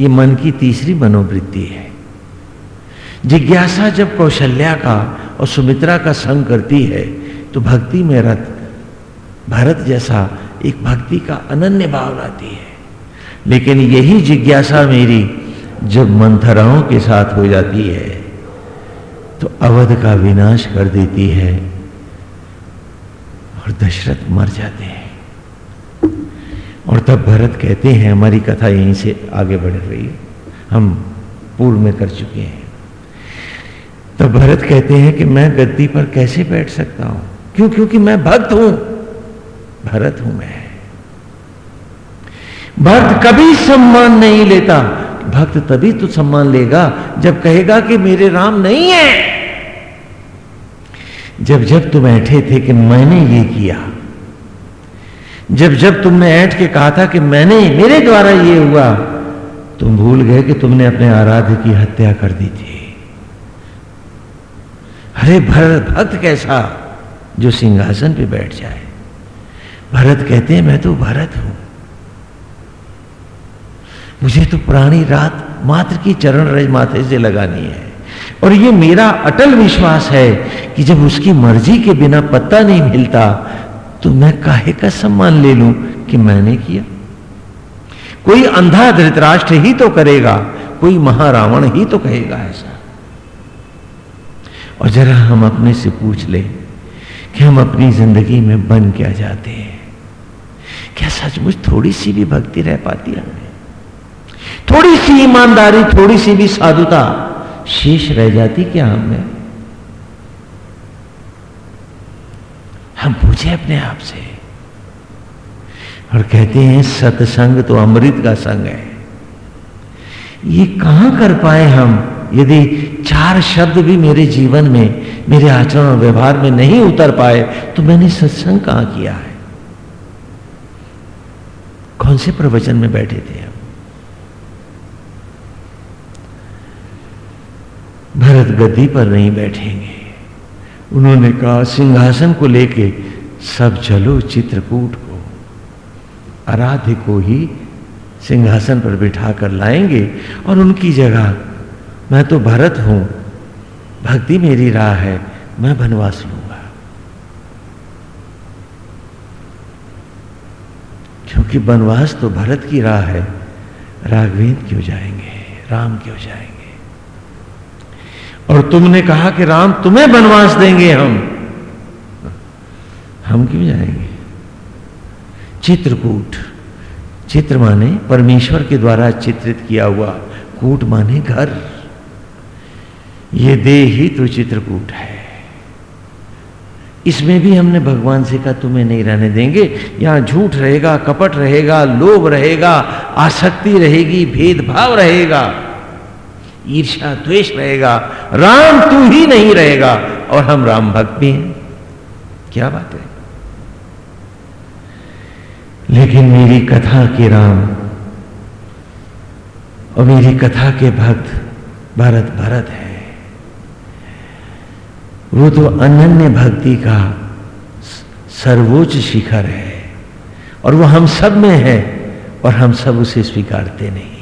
ये मन की तीसरी मनोवृत्ति है। जिज्ञासा जब कौशल्या का और सुमित्रा का संग करती है तो भक्ति में रथ भरत जैसा एक भक्ति का अनन्य भाव लाती है। लेकिन यही जिज्ञासा मेरी जब मंथराओं के साथ हो जाती है तो अवध का विनाश कर देती है और दशरथ मर जाते हैं। और तब भरत कहते हैं, हमारी कथा यहीं से आगे बढ़ रही है। हम पूर्व में कर चुके हैं। तब भरत कहते हैं कि मैं गद्दी पर कैसे बैठ सकता हूँ? क्यों? क्योंकि मैं भक्त हूँ। भरत हूँ मैं। भक्त कभी सम्मान नहीं लेता। भक्त तभी तो सम्मान लेगा जब कहेगा कि मेरे राम नहीं है। जब जब तुम बैठे थे कि मैंने ये किया जब जब तुमने ऐठ के कहा था कि मैंने मेरे द्वारा ये हुआ, तुम भूल गए कि तुमने अपने आराध्य की हत्या कर दी थी। अरे भरत, भक्त कैसा जो सिंहासन पे बैठ जाए? भरत कहते हैं, मैं तो भरत हूँ। मुझे तो प्राणी रात मात्र की चरण रज माथे से लगानी है। और ये मेरा अटल विश्वास है कि जब उसकी मर्ज़ी के बिना पत्ता नहीं मिलता तो मैं काहे का सम्मान ले लूँ कि मैंने किया? कोई अंधा धृतराष्ट्र ही तो करेगा, कोई महारावण ही तो कहेगा ऐसा। और जरा हम अपने से पूछ ले कि हम अपनी ज़िंदगी में बन क्या जाते हैं? क्या सचमुच थोड़ी सी भी भक्ति रह पाती हमें थोड़ी सी ईमानदारी, थोड़ी सी भी साधुता शेष रह जाती क्या हमें हम पूछे अपने आप से और कहते हैं, सत्संग तो अमृत का संग है। ये कहाँ कर पाए हम? यदि चार शब्द भी मेरे जीवन में, मेरे आचरण और व्यवहार में नहीं उतर पाए तो मैंने सत्संग कहाँ किया है? कौन से प्रवचन में बैठे थे हम? भरत गद्दी पर नहीं बैठेंगे। उन्होंने कहा, सिंहासन को लेके सब चलो चित्रकूट को। आराध्य को ही सिंहासन पर बिठा कर लाएँगे और उनकी जगह, मैं तो भरत हूँ, भक्ति मेरी राह है, मैं बनवास लूँगा। क्योंकि बनवास तो भरत की राह है, राघवेंद्र क्यों जाएँगे, राम क्यों जाएँगे? और तुमने कहा कि राम तुम्हें बनवास देंगे हम। हम क्यों जाएँगे? चित्रकूट। चित्र माने परमेश्वर के द्वारा चित्रित किया हुआ। कूट माने घर। ये दे ही तो चित्रकूट है। इसमें भी हमने भगवान से कहा, तुम्हें नहीं रहने देंगे। यहाँ झूठ रहेगा, कपट रहेगा, लोभ रहेगा, आसक्ति रहेगी, भेदभाव रहेगा। ईर्षा द्वेष रहेगा, राम तू ही नहीं रहेगा, और हम राम भक्त भी हैं। क्या बात है? लेकिन मेरी कथा के राम और मेरी कथा के भक्त भरत भरत है। वो तो अनन्य भक्ति का सर्वोच्च शिखर है, और वो हम सब में है, और हम सब उसे स्वीकारते नहीं।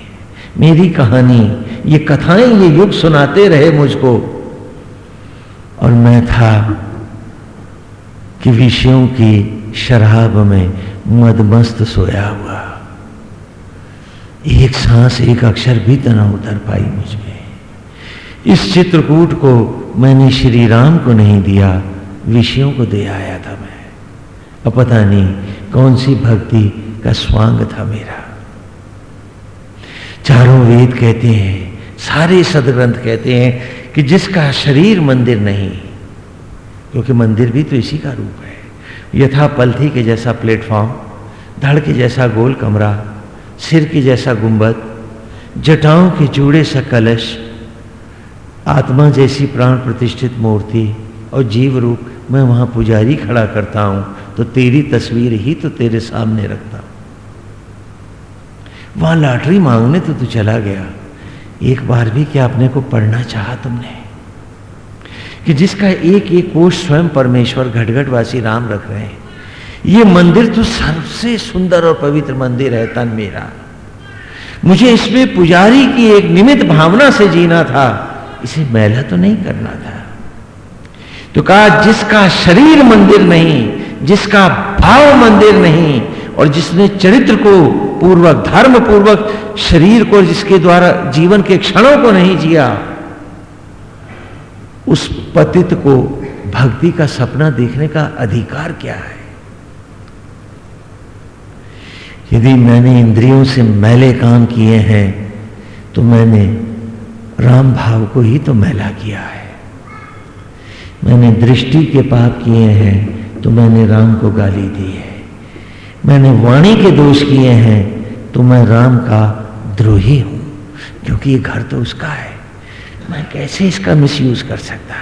मेरी कहानी, ये कथाएँ, ये युग सुनाते रहे मुझको। और मैं था कि विषयों की शराब में मदमस्त सोया हुआ। एक सांस, एक अक्षर भी तना उतर पाई मुझमें। इस चित्रकूट को मैंने श्री राम को नहीं दिया, विषयों को दे आया था मैं। अब पता नहीं कौन सी भक्ति का स्वांग था मेरा। चारों वेद कहते हैं, सारे सदग्रंथ कहते हैं कि जिसका शरीर मंदिर नहीं, क्योंकि मंदिर भी तो इसी का रूप है। यथा पलथी के जैसा प्लेटफॉर्म, धड़ के जैसा गोल कमरा, सिर के जैसा गुंबद, जटाओं के जूड़े सा कलश, आत्मा जैसी प्राण प्रतिष्ठित मूर्ति और जीव रूप, मैं वहाँ पुजारी खड़ा करता हूँ तो तेरी तस्वीर ही तो तेरे सामने रखता हूँ। वहाँ लॉटरी मांगने तो तू चला गया। एक बार भी क्या अपने को पढ़ना चाहा तुमने? कि जिसका एक एक कोष स्वयं परमेश्वर घटघटवासी राम रख रहे हैं। ये मंदिर तो सबसे सुंदर और पवित्र मंदिर है तन मेरा। मुझे इसमें पुजारी की एक निमित भावना से जीना था। इसे मैला तो नहीं करना था। तो कहा, जिसका शरीर मंदिर नहीं, जिसका भाव मंदिर नहीं, और जिसने चरित्र को पूर्वक धर्म पूर्वक शरीर को जिसके द्वारा जीवन के क्षणों को नहीं जिया, उस पतित को भक्ति का सपना देखने का अधिकार क्या है? यदि मैंने इंद्रियों से मैले काम किए हैं तो मैंने राम भाव को ही तो मैला किया है। मैंने दृष्टि के पाप किए हैं तो मैंने राम को गाली दी है। मैंने वाणी के दोष किए हैं तो मैं राम का द्रोही हूँ, क्योंकि ये घर तो उसका है। मैं कैसे इसका मिसयूज कर सकता?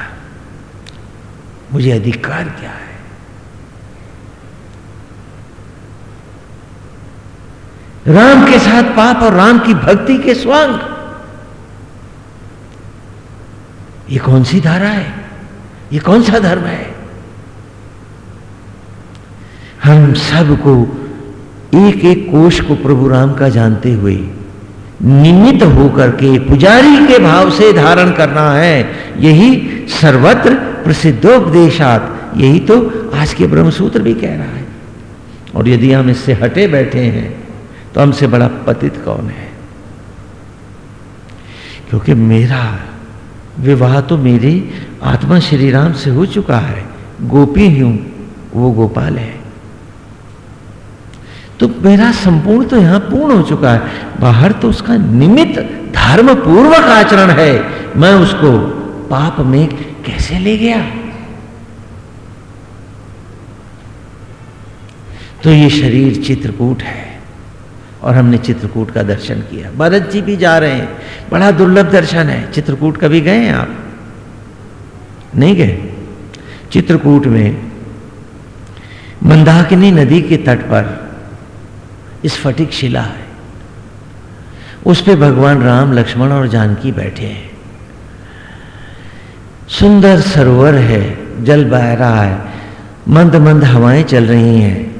मुझे अधिकार क्या है? राम के साथ पाप और राम की भक्ति के स्वांग। ये कौन सी धारा है? ये कौन सा धर्म है? हम सबको एक एक कोष को प्रभु राम का जानते हुए निमित होकर के पुजारी के भाव से धारण करना है। यही सर्वत्र प्रसिद्धोपदेशात, यही तो आज के ब्रह्मसूत्र भी कह रहा है। और यदि हम इससे हटे बैठे हैं तो हमसे बड़ा पतित कौन है? क्योंकि मेरा विवाह तो मेरी आत्मा श्री राम से हो चुका है। गोपी हूँ, वो गोपाल है। मेरा संपूर्ण तो यहाँ पूर्ण हो चुका है। बाहर तो उसका निमित्त धर्म पूर्वक आचरण है। मैं उसको पाप में कैसे ले गया? तो ये शरीर चित्रकूट है और हमने चित्रकूट का दर्शन किया। भरत जी भी जा रहे हैं। बड़ा दुर्लभ दर्शन है। चित्रकूट कभी गए हैं आप? नहीं गए? चित्रकूट में मंदाकिनी नदी के तट पर स्फटिक शिला है। उस पे भगवान राम, लक्ष्मण और जानकी बैठे हैं। सुंदर सरोवर है, जल बह रहा है मंद मंद हवाएँ चल रही हैं।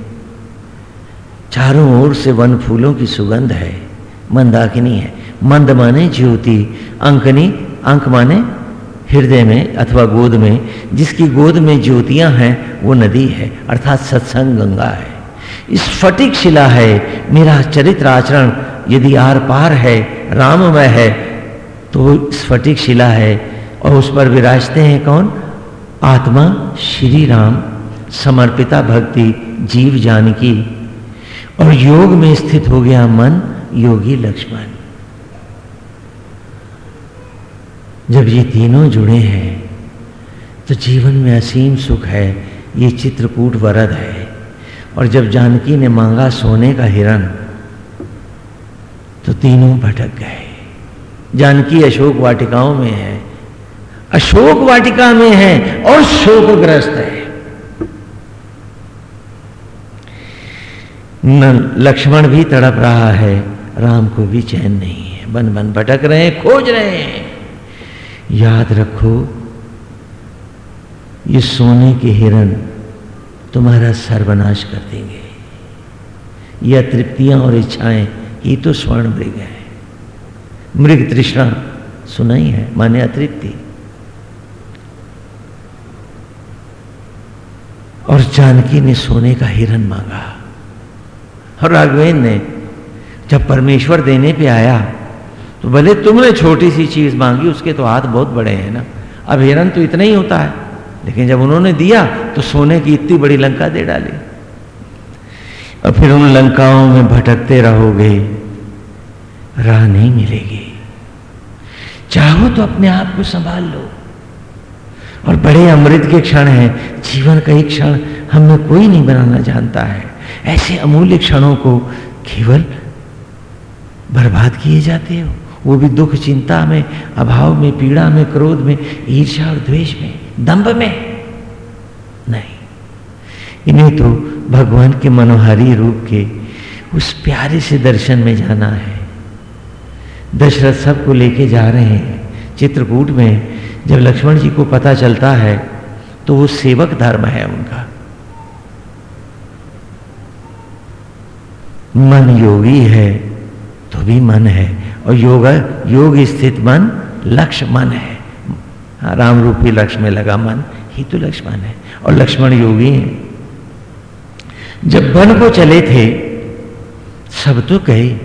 चारों ओर से वन फूलों की सुगंध है, मंदाकिनी है। मंद माने ज्योति अंकनी अंक माने हृदय में अथवा गोद में। जिसकी गोद में ज्योतियाँ हैं, वो नदी है, अर्थात सत्संग गंगा है। इस फटिक शिला है। मेरा चरित्र आचरण यदि आर पार है, राममय है तो स्फटिक शिला है और उस पर विराजते हैं कौन? आत्मा श्री राम, समर्पिता भक्ति जीव जानकी। और योग में स्थित हो गया मन योगी लक्ष्मण। जब ये तीनों जुड़े हैं तो जीवन में असीम सुख है, ये चित्रकूट वरद है। और जब जानकी ने मांगा सोने का हिरण तो तीनों भटक गए। जानकी अशोक वाटिकाओं में है, अशोक वाटिका में है और शोकग्रस्त है। न, लक्ष्मण भी तड़प रहा है, राम को भी चैन नहीं है। बन बन, भटक रहे हैं, खोज रहे हैं। याद रखो, ये सोने के हिरण तुम्हारा सर्वनाश कर देंगे। ये अतृप्तियाँ और इच्छाएँ, ये तो स्वर्ण मृग है। मृग तृष्णा सुना ही है माने अतृप्ति। और जानकी ने सोने का हिरण मांगा। और राघवेन ने, जब परमेश्वर देने पे आया तो भले तुमने छोटी सी चीज़ मांगी, उसके तो हाथ बहुत बड़े हैं ना। अब हिरन तो इतना ही होता है। लेकिन जब उन्होंने दिया तो सोने की इतनी बड़ी लंका दे डाली। और फिर उन लंकाओं में भटकते रहोगे, राह नहीं मिलेगी। चाहो तो अपने आप को संभाल लो। और बड़े अमृत के क्षण हैं, जीवन का एक क्षण हमें कोई नहीं बनाना जानता है। ऐसे अमूल्य क्षणों को केवल बर्बाद किए जाते हो। वो भी दुख, चिंता में, अभाव में, पीड़ा में, क्रोध में ईर्षा और द्वेष में। दंभ में? नहीं। इन्हें तो भगवान के मनोहारी रूप के उस प्यारे से दर्शन में जाना है। दशरथ सबको लेके जा रहे हैं। चित्रकूट में जब लक्ष्मण जी को पता चलता है तो वो सेवक धर्म है उनका। मन योगी है तो भी मन है, और योग योग स्थित मन लक्ष्य मन है। राम रूपी लक्ष्य में लगा मन, ही तो लक्ष्मण है। और लक्ष्मण योगी है। जब वन को चले थे, सब तो गए,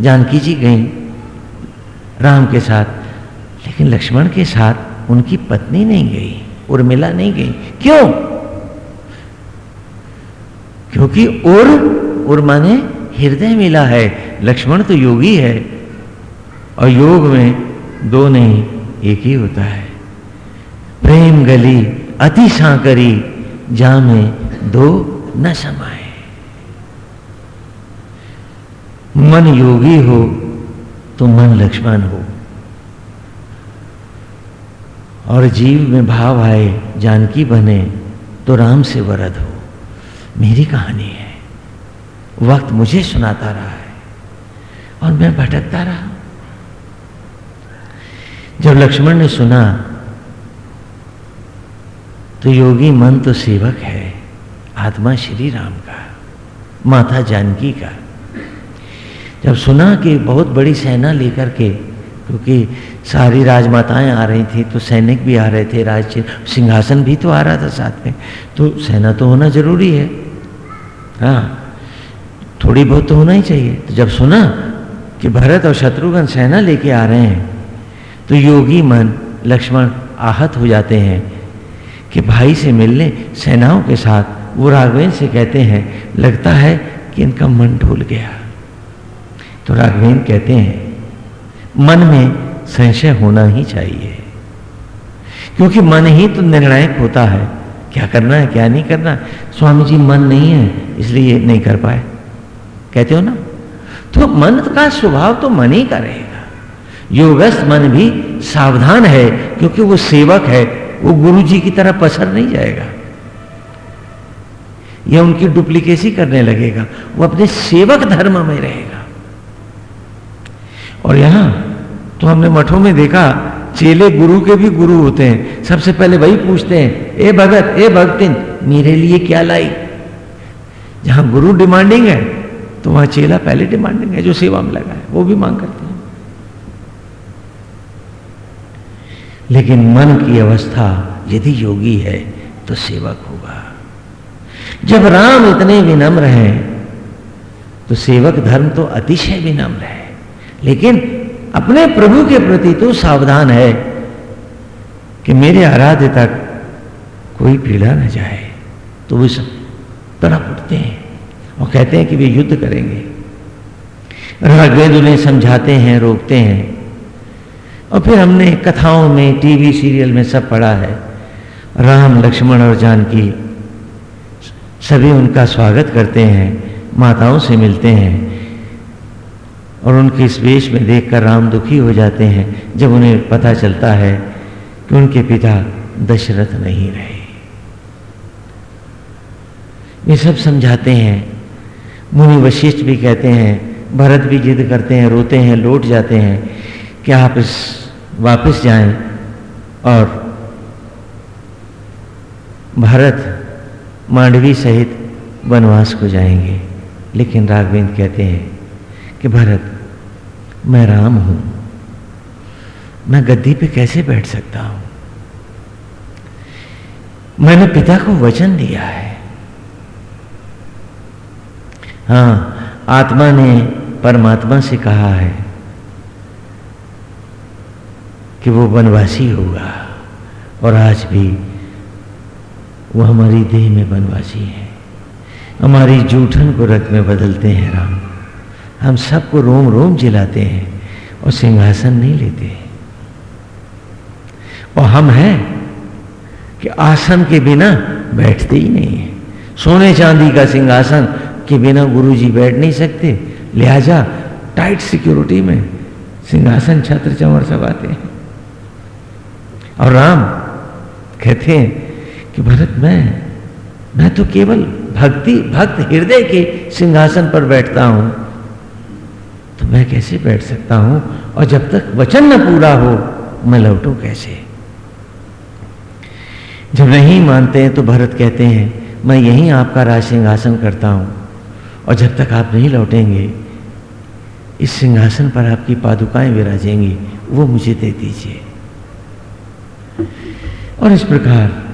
जानकी जी गई राम के साथ। लेकिन लक्ष्मण के साथ उनकी पत्नी नहीं गई, उर्मिला नहीं गई। क्यों? क्योंकि उर उर माने हृदय मिला है। लक्ष्मण तो योगी है। और योग में दो नहीं एक ही होता है। प्रेम गली अति सांकरी जा में दो न समाए मन योगी हो तो मन लक्ष्मण हो। और जीव में भाव आए, जानकी बने तो राम से वरद हो। मेरी कहानी है। वक्त मुझे सुनाता रहा है, और मैं भटकता रहा जब लक्ष्मण ने सुना तो योगी मन तो सेवक है, आत्मा श्री राम का, माता जानकी का। जब सुना कि बहुत बड़ी सेना लेकर के, क्योंकि सारी राजमाताएँ आ रही थी तो सैनिक भी आ रहे थे, राज सिंहासन भी तो आ रहा था साथ में तो सेना तो होना ज़रूरी है। हाँ थोड़ी बहुत तो होना ही चाहिए। तो जब सुना कि भरत और शत्रुघ्न सेना लेके आ रहे हैं तो योगी मन, लक्ष्मण आहत हो जाते हैं कि भाई से मिलने सेनाओं के साथ वो राघवेंद्र से कहते हैं, लगता है कि इनका मन ढूल गया। तो राघवेंद्र कहते हैं, मन में संशय होना ही चाहिए। क्योंकि मन ही तो निर्णायक होता है। क्या करना है, क्या नहीं करना? स्वामी जी मन नहीं है, इसलिए नहीं कर पाए। कहते हो ना? तो मन का स्वभाव तो मन ही का रहेगा। योगस्थ मन भी सावधान है, क्योंकि वो सेवक है, वो गुरु जी की तरह पसर नहीं जाएगा। या उनकी डुप्लीकेसी करने लगेगा, वो अपने सेवक धर्म में रहेगा। और यहाँ तो हमने मठों में देखा, चेले गुरु के भी गुरु होते हैं। सबसे पहले वही पूछते हैं, ए भगत, ए भक्तिन, मेरे लिए क्या लाई? जहाँ गुरु डिमांडिंग है तो वहाँ चेला पहले डिमांडिंग है, जो सेवा में लगा है, वो भी मांग करते हैं लेकिन मन की अवस्था यदि योगी है तो सेवक होगा। जब राम इतने विनम्र हैं तो सेवक धर्म तो अतिशय विनम्र है, लेकिन अपने प्रभु के प्रति तो सावधान है कि मेरे आराध्य तक कोई पीड़ा न जाए। तो वो सब तड़प उठते हैं और कहते हैं कि वे युद्ध करेंगे। राघवेंद्र उन्हें समझाते हैं, रोकते हैं। और फिर हमने कथाओं में, टीवी सीरियल में सब पढ़ा है। राम, लक्ष्मण और जानकी, सभी उनका स्वागत करते हैं, माताओं से मिलते हैं और उनके इस वेश में देखकर राम दुखी हो जाते हैं, जब उन्हें पता चलता है कि उनके पिता दशरथ नहीं रहे। ये सब समझाते हैं। मुनि वशिष्ठ भी कहते हैं, भरत भी जिद करते हैं, रोते हैं, लौट जाते हैं। कि आप इस वापस जाएँ और भारत मांडवी सहित वनवास को जाएँगे। लेकिन राघवेंद्र कहते हैं कि भरत, मैं राम हूँ। मैं गद्दी पे कैसे बैठ सकता हूँ? मैंने पिता को वचन दिया है। हाँ आत्मा ने परमात्मा से कहा है कि वो वनवासी होगा। और आज भी वो हमारी देह में वनवासी है। हमारी जूठन को रक्त में बदलते हैं राम। हम सबको रोम रोम जिलाते हैं और सिंहासन नहीं लेते और हम हैं कि आसन के बिना बैठते ही नहीं है। सोने चांदी का सिंहासन के बिना गुरु जी बैठ नहीं सकते। लिहाजा टाइट सिक्योरिटी में सिंहासन छत्र चंवर सब आते हैं। और राम कहते हैं कि भरत, मैं मैं तो केवल भक्ति, भक्त हृदय के सिंहासन पर बैठता हूँ। तो मैं कैसे बैठ सकता हूँ? और जब तक वचन न पूरा हो, मैं लौटू कैसे? जब नहीं मानते हैं तो भरत कहते हैं, मैं यहीं आपका राज सिंहासन करता हूँ। और जब तक आप नहीं लौटेंगे, इस सिंहासन पर आपकी पादुकाएँ विराजेंगी, वो मुझे दे दीजिए। और इस प्रकार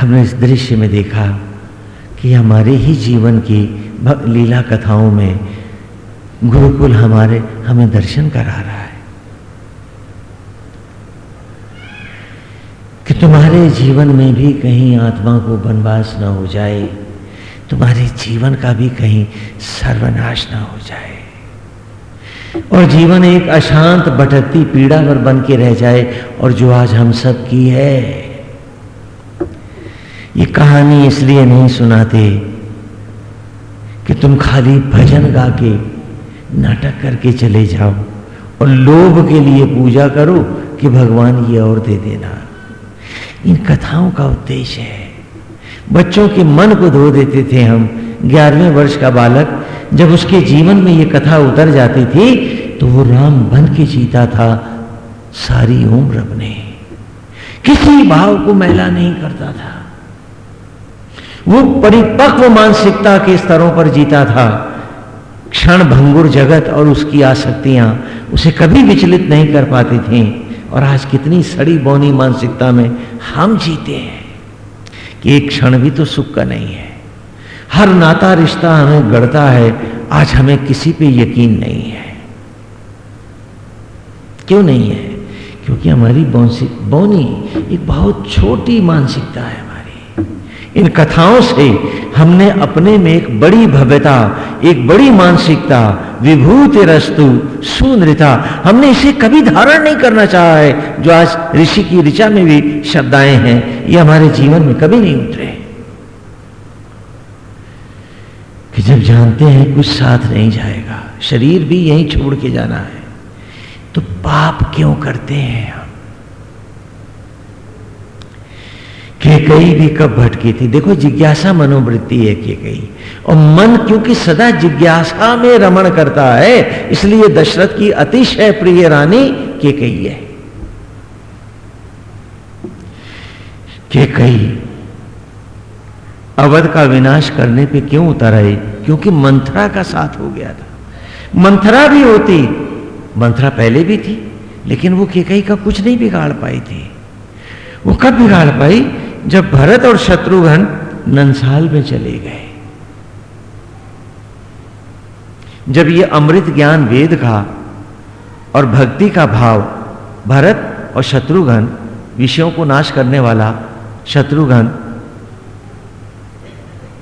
हमने इस दृश्य में देखा कि हमारे ही जीवन की लीला कथाओं में गुरुकुल हमारे, हमें दर्शन करा रहा है। कि तुम्हारे जीवन में भी कहीं आत्मा को वनवास ना हो जाए, तुम्हारे जीवन का भी कहीं सर्वनाश ना हो जाए। और जीवन एक अशांत भटकती पीड़ा पर बन के रह जाए और जो आज हम सब की है। ये कहानी इसलिए नहीं सुनाते कि तुम खाली भजन गा के, नाटक करके चले जाओ और लोभ के लिए पूजा करो कि भगवान ये और दे देना। इन कथाओं का उद्देश्य है। बच्चों के मन को धो देते थे हम। ग्यारहवें वर्ष का बालक जब उसके जीवन में ये कथा उतर जाती थी तो वो राम बन के जीता था सारी उम्र अपने। किसी भाव को मैला नहीं करता था। वो परिपक्व मानसिकता के स्तरों पर जीता था। क्षण भंगुर जगत और उसकी आसक्तियाँ उसे कभी विचलित नहीं कर पाती थी। और आज कितनी सड़ी बौनी मानसिकता में हम जीते हैं कि एक क्षण भी तो सुख का नहीं है। हर नाता रिश्ता हमें गढ़ता है। आज हमें किसी पे यकीन नहीं है। क्यों नहीं है? क्योंकि हमारी बौनसिक बौनी एक बहुत छोटी मानसिकता है हमारी। इन कथाओं से हमने अपने में एक बड़ी भव्यता, एक बड़ी मानसिकता, विभूत रस्तु सुनृता हमने इसे कभी धारण नहीं करना चाहा है। जो आज ऋषि की ऋचा में भी शब्दाएँ हैं, ये हमारे जीवन में कभी नहीं उतरे। कि जब जानते हैं कुछ साथ नहीं जाएगा, शरीर भी यहीं छोड़ के जाना है तो पाप क्यों करते हैं केकई भी कब भटकी थी? देखो, जिज्ञासा मनोवृत्ति है केकई। और मन क्योंकि सदा जिज्ञासा में रमण करता है, इसलिए दशरथ की अतिशय प्रिय रानी केकई है। केकई, अवध का विनाश करने पे क्यों उतर आए क्योंकि मंथरा का साथ हो गया था। मंथरा भी होती, मंथरा पहले भी थी, लेकिन वो केकई का कुछ नहीं बिगाड़ पाई थी। वो कब बिगाड़ पाई? जब भरत और शत्रुघ्न नंसाल में चले गए। जब ये अमृत ज्ञान वेद का और भक्ति का भाव भरत और शत्रुघ्न विषयों को नाश करने वाला शत्रुघ्न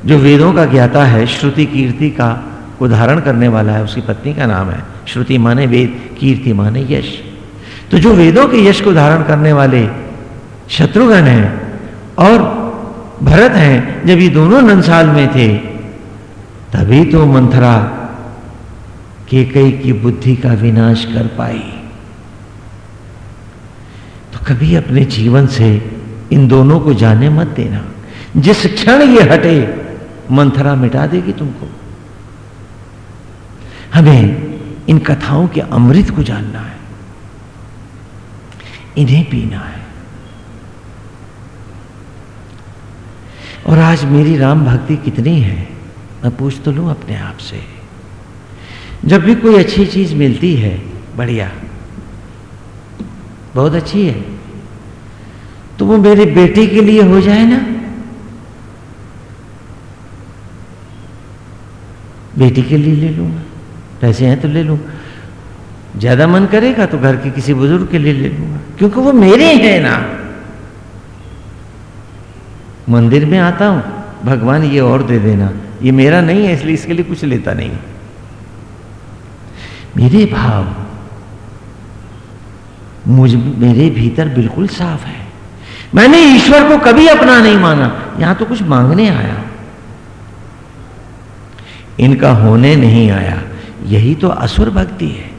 जो वेदों का ज्ञाता है, श्रुति कीर्ति का धारण करने वाला है, उसकी पत्नी का नाम है। श्रुति माने वेद, कीर्ति माने यश। तो जो वेदों के यश को धारण करने वाले शत्रुघ्न हैं और भरत हैं, जब ये दोनों नंसाल में थे, तभी तो मंथरा के कई की बुद्धि का विनाश कर पाई। तो कभी अपने जीवन से इन दोनों को जाने मत देना। जिस क्षण ये हटे मंथरा मिटा देगी तुमको। हमें इन कथाओं के अमृत को जानना है। इन्हें पीना है। और आज मेरी राम भक्ति कितनी है, मैं पूछ तो लूँ अपने आप से। जब भी कोई अच्छी चीज़ मिलती है, बढ़िया। बहुत अच्छी है। तो वो मेरे बेटे के लिए हो जाए ना? बेटी के लिए ले लूँगा, पैसे हैं तो ले लूँ ज़्यादा मन करेगा तो घर के किसी बुज़ुर्ग के लिए ले लूँगा, क्योंकि वो मेरे हैं ना। मंदिर में आता हूँ, भगवान ये और दे देना, ये मेरा नहीं है, इसलिए इसके लिए कुछ लेता नहीं। मेरे भाव, मुझ, मेरे भीतर बिल्कुल साफ़ है। मैंने ईश्वर को कभी अपना नहीं माना, यहाँ तो कुछ मांगने आया। इनका होने नहीं आया। यही तो असुर भक्ति है।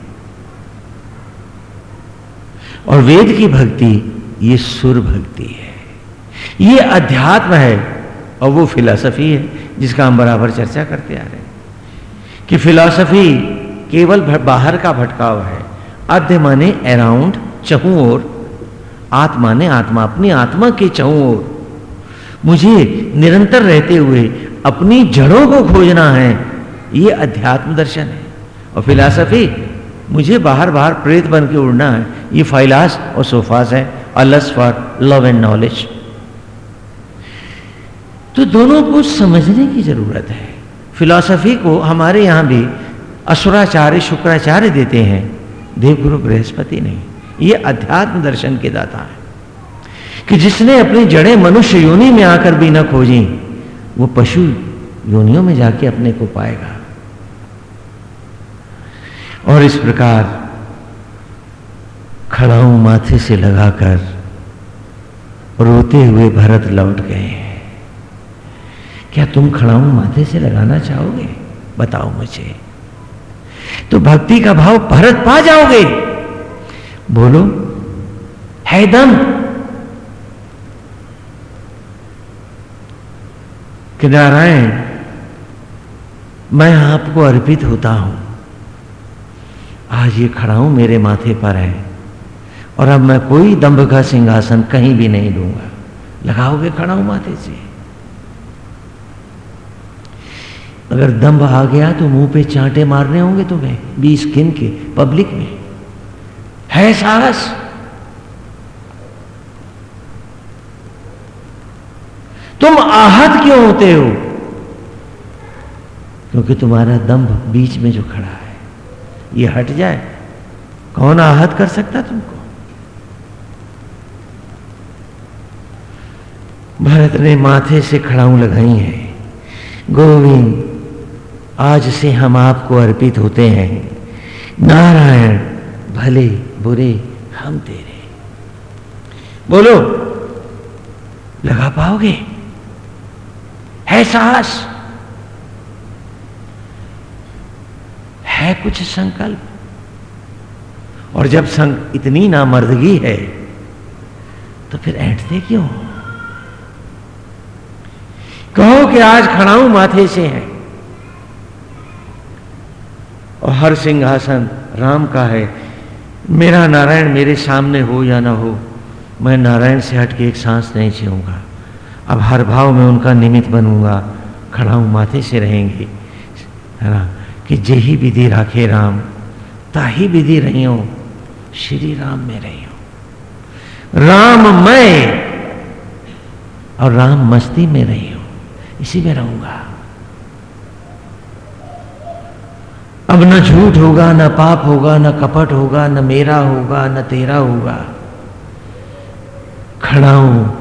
और वेद की भक्ति, ये सुर भक्ति है। ये अध्यात्म है, और वो फिलॉसफी है, जिसका हम बराबर चर्चा करते आ रहे हैं। कि फिलॉसफी केवल बाहर का भटकाव है। अध्य माने अराउंड चहु और आत्मा ने आत्मा, अपनी आत्मा के चहु और मुझे निरंतर रहते हुए अपनी जड़ों को खोजना है। ये अध्यात्म दर्शन है। और फिलासफी, मुझे बाहर बाहर प्रेत बन के उड़ना है। ये फाइलास और सोफास है। अलस फॉर लव एंड नॉलेज तो दोनों को समझने की ज़रूरत है। फिलॉसफी को हमारे यहाँ भी असुराचार्य, शुक्राचार्य देते हैं। देवगुरु बृहस्पति नहीं। ये अध्यात्म दर्शन के दाता है। कि जिसने अपनी जड़ें मनुष्य योनि में आकर भी न खोजी वो पशु योनियों में जाके अपने को पाएगा। और इस प्रकार खड़ाऊ माथे से लगाकर रोते हुए भरत लौट गए क्या तुम खड़ाऊ माथे से लगाना चाहोगे? बताओ मुझे। तो भक्ति का भाव भरत पा जाओगे। बोलो, है दम। कि नारायण मैं आपको अर्पित होता हूँ। आज ये खड़ा हूँ मेरे माथे पर है, और अब मैं कोई दंभ का सिंहासन कहीं भी नहीं लूँगा लगाओगे खड़ा हूँ माथे से? अगर दंभ आ गया तो मुँह पे चांटे मारने होंगे तुम्हें, बीस किन के, पब्लिक में। है साहस? तुम आहत क्यों होते हो? क्योंकि तुम्हारा दंभ बीच में जो खड़ा है, ये हट जाए। कौन आहत कर सकता तुमको? भरत ने माथे से खड़ाऊ लगाई है। गोविंद, आज से हम आपको अर्पित होते हैं। नारायण, भले बुरे हम तेरे। बोलो, लगा पाओगे? है साहस? है कुछ संकल्प? और जब संग इतनी नामर्दगी है तो फिर ऐंठते क्यों? कहो कि आज खड़ाऊ माथे से है। और हर सिंहासन राम का है। मेरा नारायण मेरे सामने हो या ना हो, मैं नारायण से हटके एक सांस नहीं छूँगा अब हर भाव में उनका निमित्त बनूँगा, खड़ा खड़ाऊ माथे से रहेंगे, है ना? कि जही विधि राखे राम ताही विधि रही हो, श्री राम में रही हो। राम मैं और राम मस्ती में रही हो, इसी में रहूँगा। अब न झूठ होगा, न पाप होगा, न कपट होगा, न मेरा होगा, न तेरा होगा। खड़ा हूँ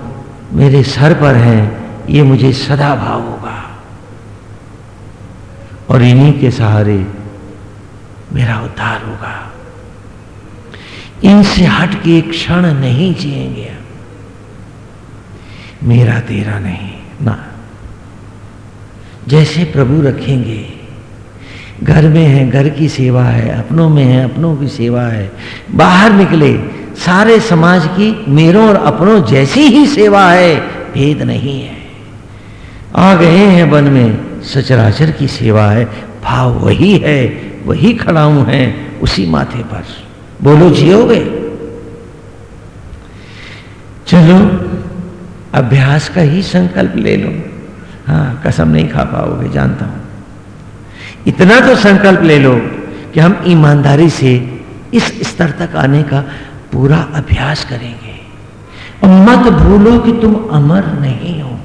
मेरे सर पर है, ये मुझे सदा भाव होगा। और इन्हीं के सहारे मेरा उद्धार होगा। इनसे हट के एक क्षण नहीं जिएँगे मेरा तेरा नहीं, ना। जैसे प्रभु रखेंगे, घर में है, घर की सेवा है, अपनों में है, अपनों की सेवा है, बाहर निकले सारे समाज की मेरों और अपनों जैसी ही सेवा है, भेद नहीं है। आ गए हैं वन में, सचराचर की सेवा है, भाव वही है, वही खड़ाऊ है, उसी माथे पर। बोलो, जियोगे? चलो, अभ्यास का ही संकल्प ले लो। हाँ कसम नहीं खा पाओगे, जानता हूँ। इतना तो संकल्प ले लो कि हम ईमानदारी से इस स्तर तक आने का पूरा अभ्यास करेंगे। और मत भूलो कि तुम अमर नहीं हो।